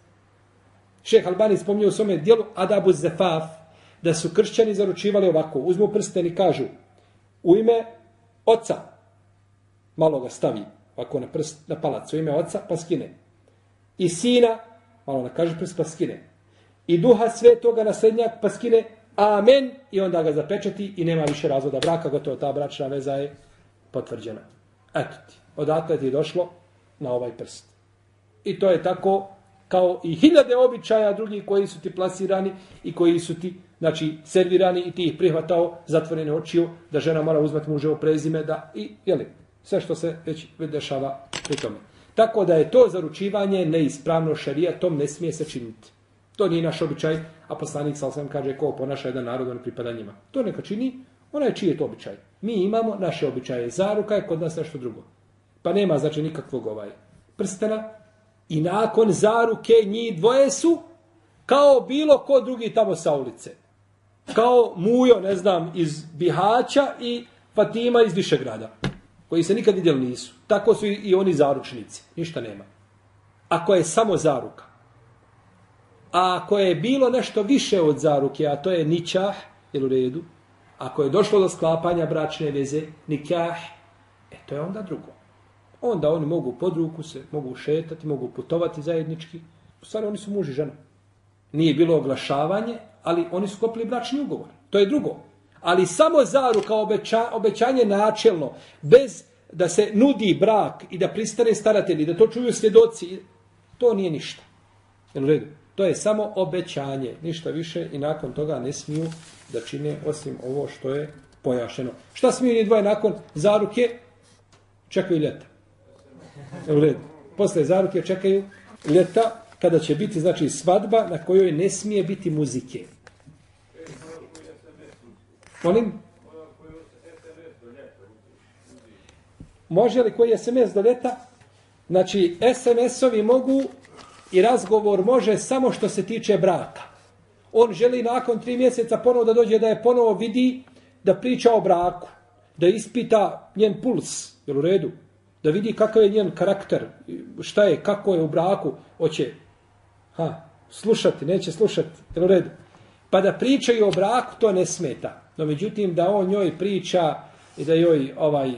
S3: Šeh Albani spomnio u svome dijelu Adabu Zefaf, da su kršćani zaručivali ovako, uzmu prsten i kažu, u ime oca, malo ga stavi, ovako na prst, na palac, u ime oca, pa skine. I sina, malo nakaže prst, pa skine. I duha svetoga na srednjak, pa skine, amen, i onda ga zapečati i nema više razvoda braka, gotovo ta bračna veza je potvrđena. Eto ti, odatle ti je došlo na ovaj prst. I to je tako kao i hiljade običaja drugih koji su ti plasirani i koji su ti znači, servirani i ti ih prihvatao zatvorene očiju da žena mora uzmati muževo prezime da i, je li sve što se već dešava pri tome. Tako da je to zaručivanje neispravno šarija, tom ne smije se činiti. To nije naš običaj, a poslanik sa osam kaže ko ponaša jedan narod, on pripada njima. To neka čini, ona je čiji je to običaj. Mi imamo naše običaje. Zaruka je kod nas nešto drugo. Pa nema znači nikakvog ovaj prstena. I nakon zaruke njih dvoje su kao bilo ko drugi tamo sa ulice. Kao Mujo, ne znam, iz Bihaća i Fatima iz Višegrada. Koji se nikad vidjeli nisu. Tako su i oni zaručnici. Ništa nema. Ako je samo zaruka. A ako je bilo nešto više od zaruke, a to je ničah, jel u redu, ako je došlo do sklapanja bračne veze, nikah, e to je onda drugo. Onda oni mogu pod ruku se, mogu šetati, mogu putovati zajednički. U stvari oni su muž i žena. Nije bilo oglašavanje, ali oni su kopili bračni ugovor. To je drugo. Ali samo zaruka, obeća, obećanje načelno, bez da se nudi brak i da pristane staratelji, da to čuju svjedoci, to nije ništa. Jel u redu? To je samo obećanje, ništa više i nakon toga ne smiju da čine osim ovo što je pojašeno. Šta smiju ni dvoje nakon zaruke? Čekaju ljeta. U redu. Posle zaruke čekaju ljeta kada će biti znači svadba na kojoj ne smije biti muzike. Molim? Može li koji SMS do ljeta? Znači, SMS-ovi mogu i razgovor može samo što se tiče braka. On želi nakon tri mjeseca ponovo da dođe da je ponovo vidi da priča o braku, da ispita njen puls, jel u redu, da vidi kakav je njen karakter, šta je, kako je u braku, hoće ha, slušati, neće slušati, jel u redu. Pa da pričaju o braku, to ne smeta. No međutim, da on njoj priča i da joj ovaj,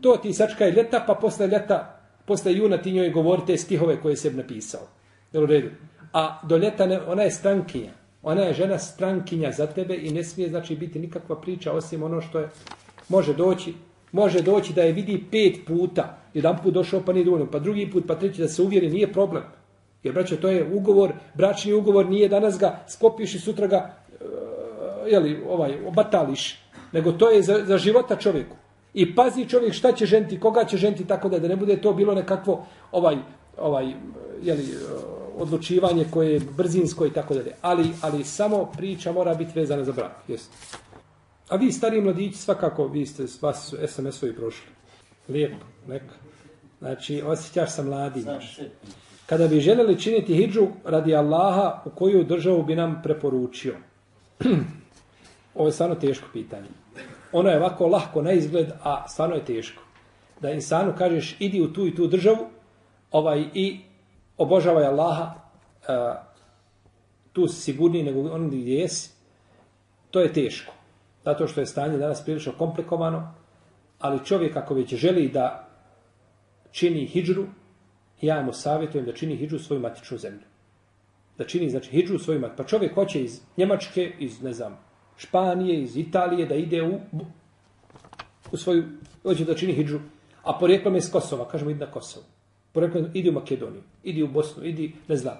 S3: to ti sačkaj ljeta, pa posle ljeta, posle juna ti njoj govori te stihove koje se napisao. Jel u redu? A do ljeta ne, ona je strankinja. Ona je žena strankinja za tebe i ne smije znači biti nikakva priča osim ono što je može doći može doći da je vidi pet puta. Jedan put došao pa nije dovoljno, pa drugi put, pa treći da se uvjeri, nije problem. Jer, braćo, to je ugovor, bračni ugovor, nije danas ga skopiš i sutra ga, uh, jeli, ovaj, obatališ, nego to je za, za života čovjeku. I pazi čovjek šta će ženti, koga će ženti, tako da, da ne bude to bilo nekakvo, ovaj, ovaj, jeli, eh, odlučivanje koje je brzinsko i tako dalje. Ali, ali samo priča mora biti vezana za brak. Jesi. A vi stariji mladići svakako, vi ste, vas su SMS-ovi prošli. Lijepo, neka. Znači, osjećaš sa mladi. Kada bi željeli činiti hijđu radi Allaha, u koju državu bi nam preporučio? *clears throat* Ovo je stvarno teško pitanje. Ono je ovako lahko na izgled, a stvarno je teško. Da insanu kažeš, idi u tu i tu državu, ovaj, i obožavaj Allaha, uh, tu si sigurniji nego on gdje jesi, to je teško. Zato što je stanje danas prilično komplikovano, ali čovjek ako već želi da čini hijđru, ja mu savjetujem da čini hijđru svoju matičnu zemlju. Da čini, znači, hijđru svoju matičnu. Pa čovjek hoće iz Njemačke, iz, ne znam, Španije, iz Italije, da ide u, u svoju, hoće da čini hijđru, a porijeklom je s Kosova, kažemo, idi na Kosovo. Porijeklom idi u Makedoniju, idi u Bosnu, idi, ne znam,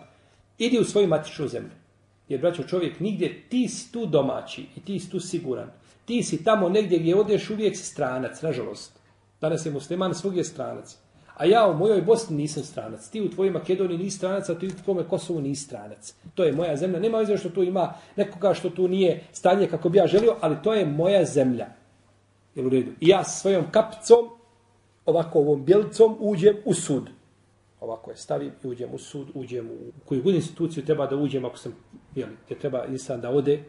S3: idi u svoju matičnu zemlju. Jer, braćo, čovjek nigdje, ti si tu domaći i ti si tu siguran. Ti si tamo negdje gdje odeš uvijek si stranac, nažalost. Danas je musliman, svog je stranac. A ja u mojoj Bosni nisam stranac. Ti u tvojoj Makedoniji nisi stranac, a ti u tvojom Kosovu nisi stranac. To je moja zemlja. Nema veze što tu ima nekoga što tu nije stanje kako bi ja želio, ali to je moja zemlja. Jel u redu? I ja svojom kapicom, ovako ovom bjelicom, uđem u sud ovako je stavim i uđem u sud, uđem u koju god instituciju treba da uđem ako sam, jel, gdje treba insan da ode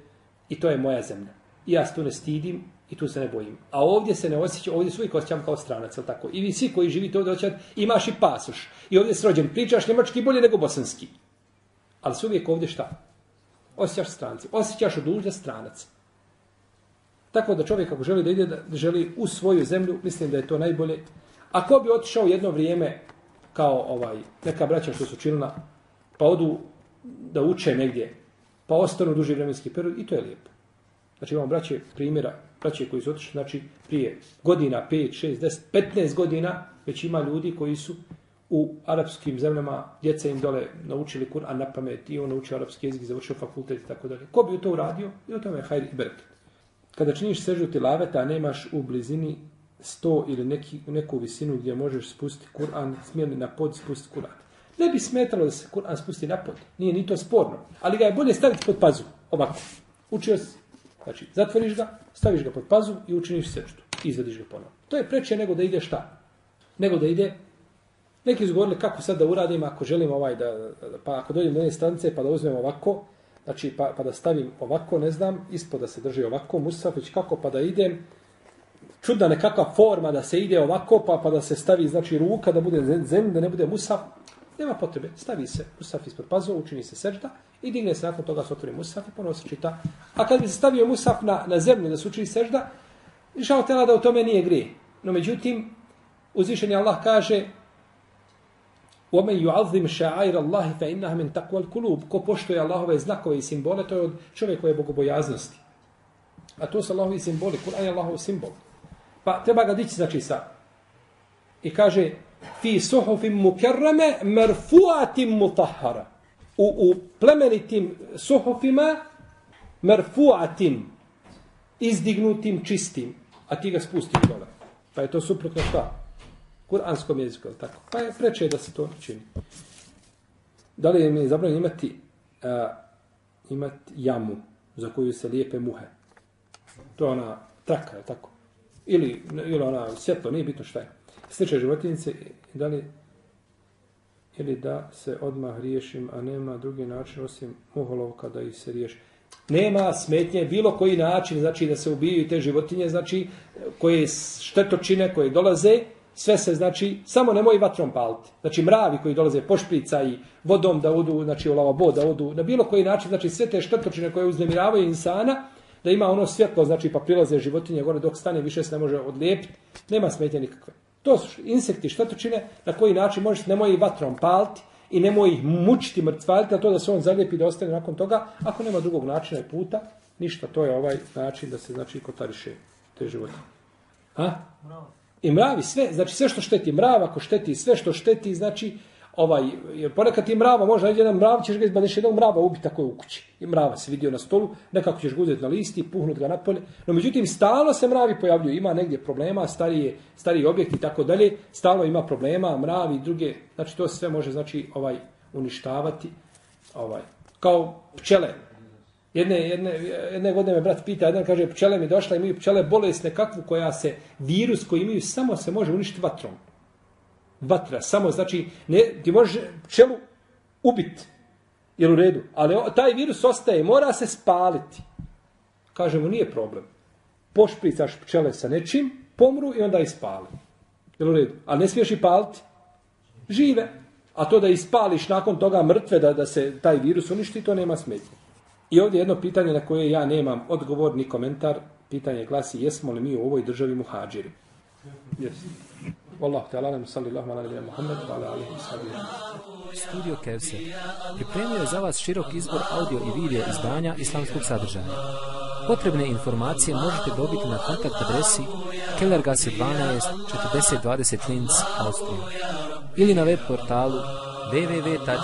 S3: i to je moja zemlja. I ja se tu ne stidim i tu se ne bojim. A ovdje se ne osjećam, ovdje se uvijek osjećam kao stranac, jel tako? I vi svi koji živite ovdje osjećate, imaš i pasoš. I ovdje se rođen, pričaš njemački bolje nego bosanski. Ali se uvijek ovdje šta? Osjećaš stranci. Osjećaš od uđa stranac. Tako da čovjek ako želi da ide, da želi u svoju zemlju, mislim da je to najbolje. Ako bi otišao jedno vrijeme kao ovaj neka braća što su činila, pa odu da uče negdje, pa ostanu duži vremenski period i to je lijepo. Znači imamo braće primjera, braće koji su otišli, znači prije godina, 5, 6, 10, 15 godina, već ima ljudi koji su u arapskim zemljama, djeca im dole naučili Kur'an na pamet i on naučio arapski jezik, završio fakultet i tako dalje. Ko bi to uradio? I o tome je hajr i bereket. Kada činiš sežu tilaveta, a nemaš u blizini sto ili neki, neku visinu gdje možeš spustiti Kur'an, smijeli na pod spustiti Kur'an. Ne bi smetalo da se Kur'an spusti na pod. Nije ni to sporno. Ali ga je bolje staviti pod pazu. Ovako. Učio si. Znači, zatvoriš ga, staviš ga pod pazu i učiniš sečtu. što. izvediš ga ponovno. To je preče nego da ide šta? Nego da ide Neki izgovorili kako sad da uradim ako želim ovaj da, pa ako dođem do jedne stranice pa da uzmem ovako, znači pa, pa da stavim ovako, ne znam, ispod da se drži ovako, musaf, već kako pa da idem, čudna nekakva forma da se ide ovako, pa, pa da se stavi znači ruka, da bude zemlja, da ne bude musaf. Nema potrebe. Stavi se musaf ispod pazova, učini se sežda i digne se nakon toga se otvori musaf i ponovo se čita. A kad bi se stavio musaf na, na zemlju da se učini sežda, išao tela da u tome nije grije. No međutim, uzvišeni Allah kaže وَمَنْ يُعَظِّمْ شَعَيْرَ اللَّهِ فَإِنَّهَ مِنْ تَقْوَ الْكُلُوبِ Ko poštuje Allahove znakove i simbole, to je od čovjekove bogobojaznosti. A to su Allahovi simboli. Kur'an je Allahov simbol. Pa treba ga dići, znači sa. I kaže, fi suhufim mukerrame merfuatim mutahara. u, u plemenitim suhufima merfuatim, izdignutim, čistim, a ti ga spustiš dole. Pa je to suprotno šta? Kuranskom jeziku, tako? Pa je preče da se to čini. Da li je mi zabranjeno imati, uh, imati jamu za koju se lijepe muhe? To je ona traka, je tako? Ili, ili ona svjetlo, nije bitno šta je. Sliče životinjice, da li ili da se odmah riješim, a nema drugi način osim muholovka da ih se riješi. Nema smetnje, bilo koji način, znači da se ubijaju te životinje, znači koje štetočine koje dolaze, sve se znači, samo nemoj vatrom paliti. Znači mravi koji dolaze pošprica i vodom da odu, znači u lavabo da odu, na bilo koji način, znači sve te štetočine koje uznemiravaju insana, da ima ono svjetlo, znači pa prilaze životinje gore dok stane, više se ne može odlijepiti, nema smetnje nikakve. To su insekti štetočine, na koji način možeš, nemoj ih vatrom paliti i nemoj ih mučiti, mrcvaliti, a to da se on zaljepi da ostane nakon toga, ako nema drugog načina i puta, ništa, to je ovaj način da se, znači, kotariše te životinje. A? I mravi, sve, znači sve što šteti, mrav ako šteti, sve što šteti, znači, ovaj, jer ponekad ti mrava, možda jedan mrav, ćeš ga izbadeš jednog mrava ubiti tako je u kući. I mrava se vidio na stolu, nekako ćeš ga uzeti na listi, puhnut ga napolje. No međutim, stalno se mravi pojavljuju, ima negdje problema, starije, stariji objekti i tako dalje, stalno ima problema, mravi i druge, znači to sve može znači ovaj uništavati, ovaj, kao pčele. Jedne, jedne, jedne godine me brat pita, jedan kaže, pčele mi došla, imaju pčele bolesne kakvu koja se, virus koji imaju, samo se može uništiti vatrom vatra, samo znači, ne, ti možeš pčelu ubiti, jel u redu, ali taj virus ostaje, mora se spaliti. Kažemo, nije problem. Pošpricaš pčele sa nečim, pomru i onda ispali. Jel u redu? A ne smiješ i paliti? Žive. A to da ispališ nakon toga mrtve, da, da se taj virus uništi, to nema smetnje. I ovdje jedno pitanje na koje ja nemam odgovor ni komentar. Pitanje glasi, jesmo li mi u ovoj državi muhađiri? Jesmo. Wallahu ta'ala nam sallallahu ala nabiyina Muhammad wa ala alihi sahbihi.
S2: Studio Kevser pripremio je za vas širok izbor audio i video izdanja islamskog sadržaja. Potrebne informacije možete dobiti na kontakt adresi Kellergasse 12 4020 Linz, Austrija ili na web portalu www.kevser.eu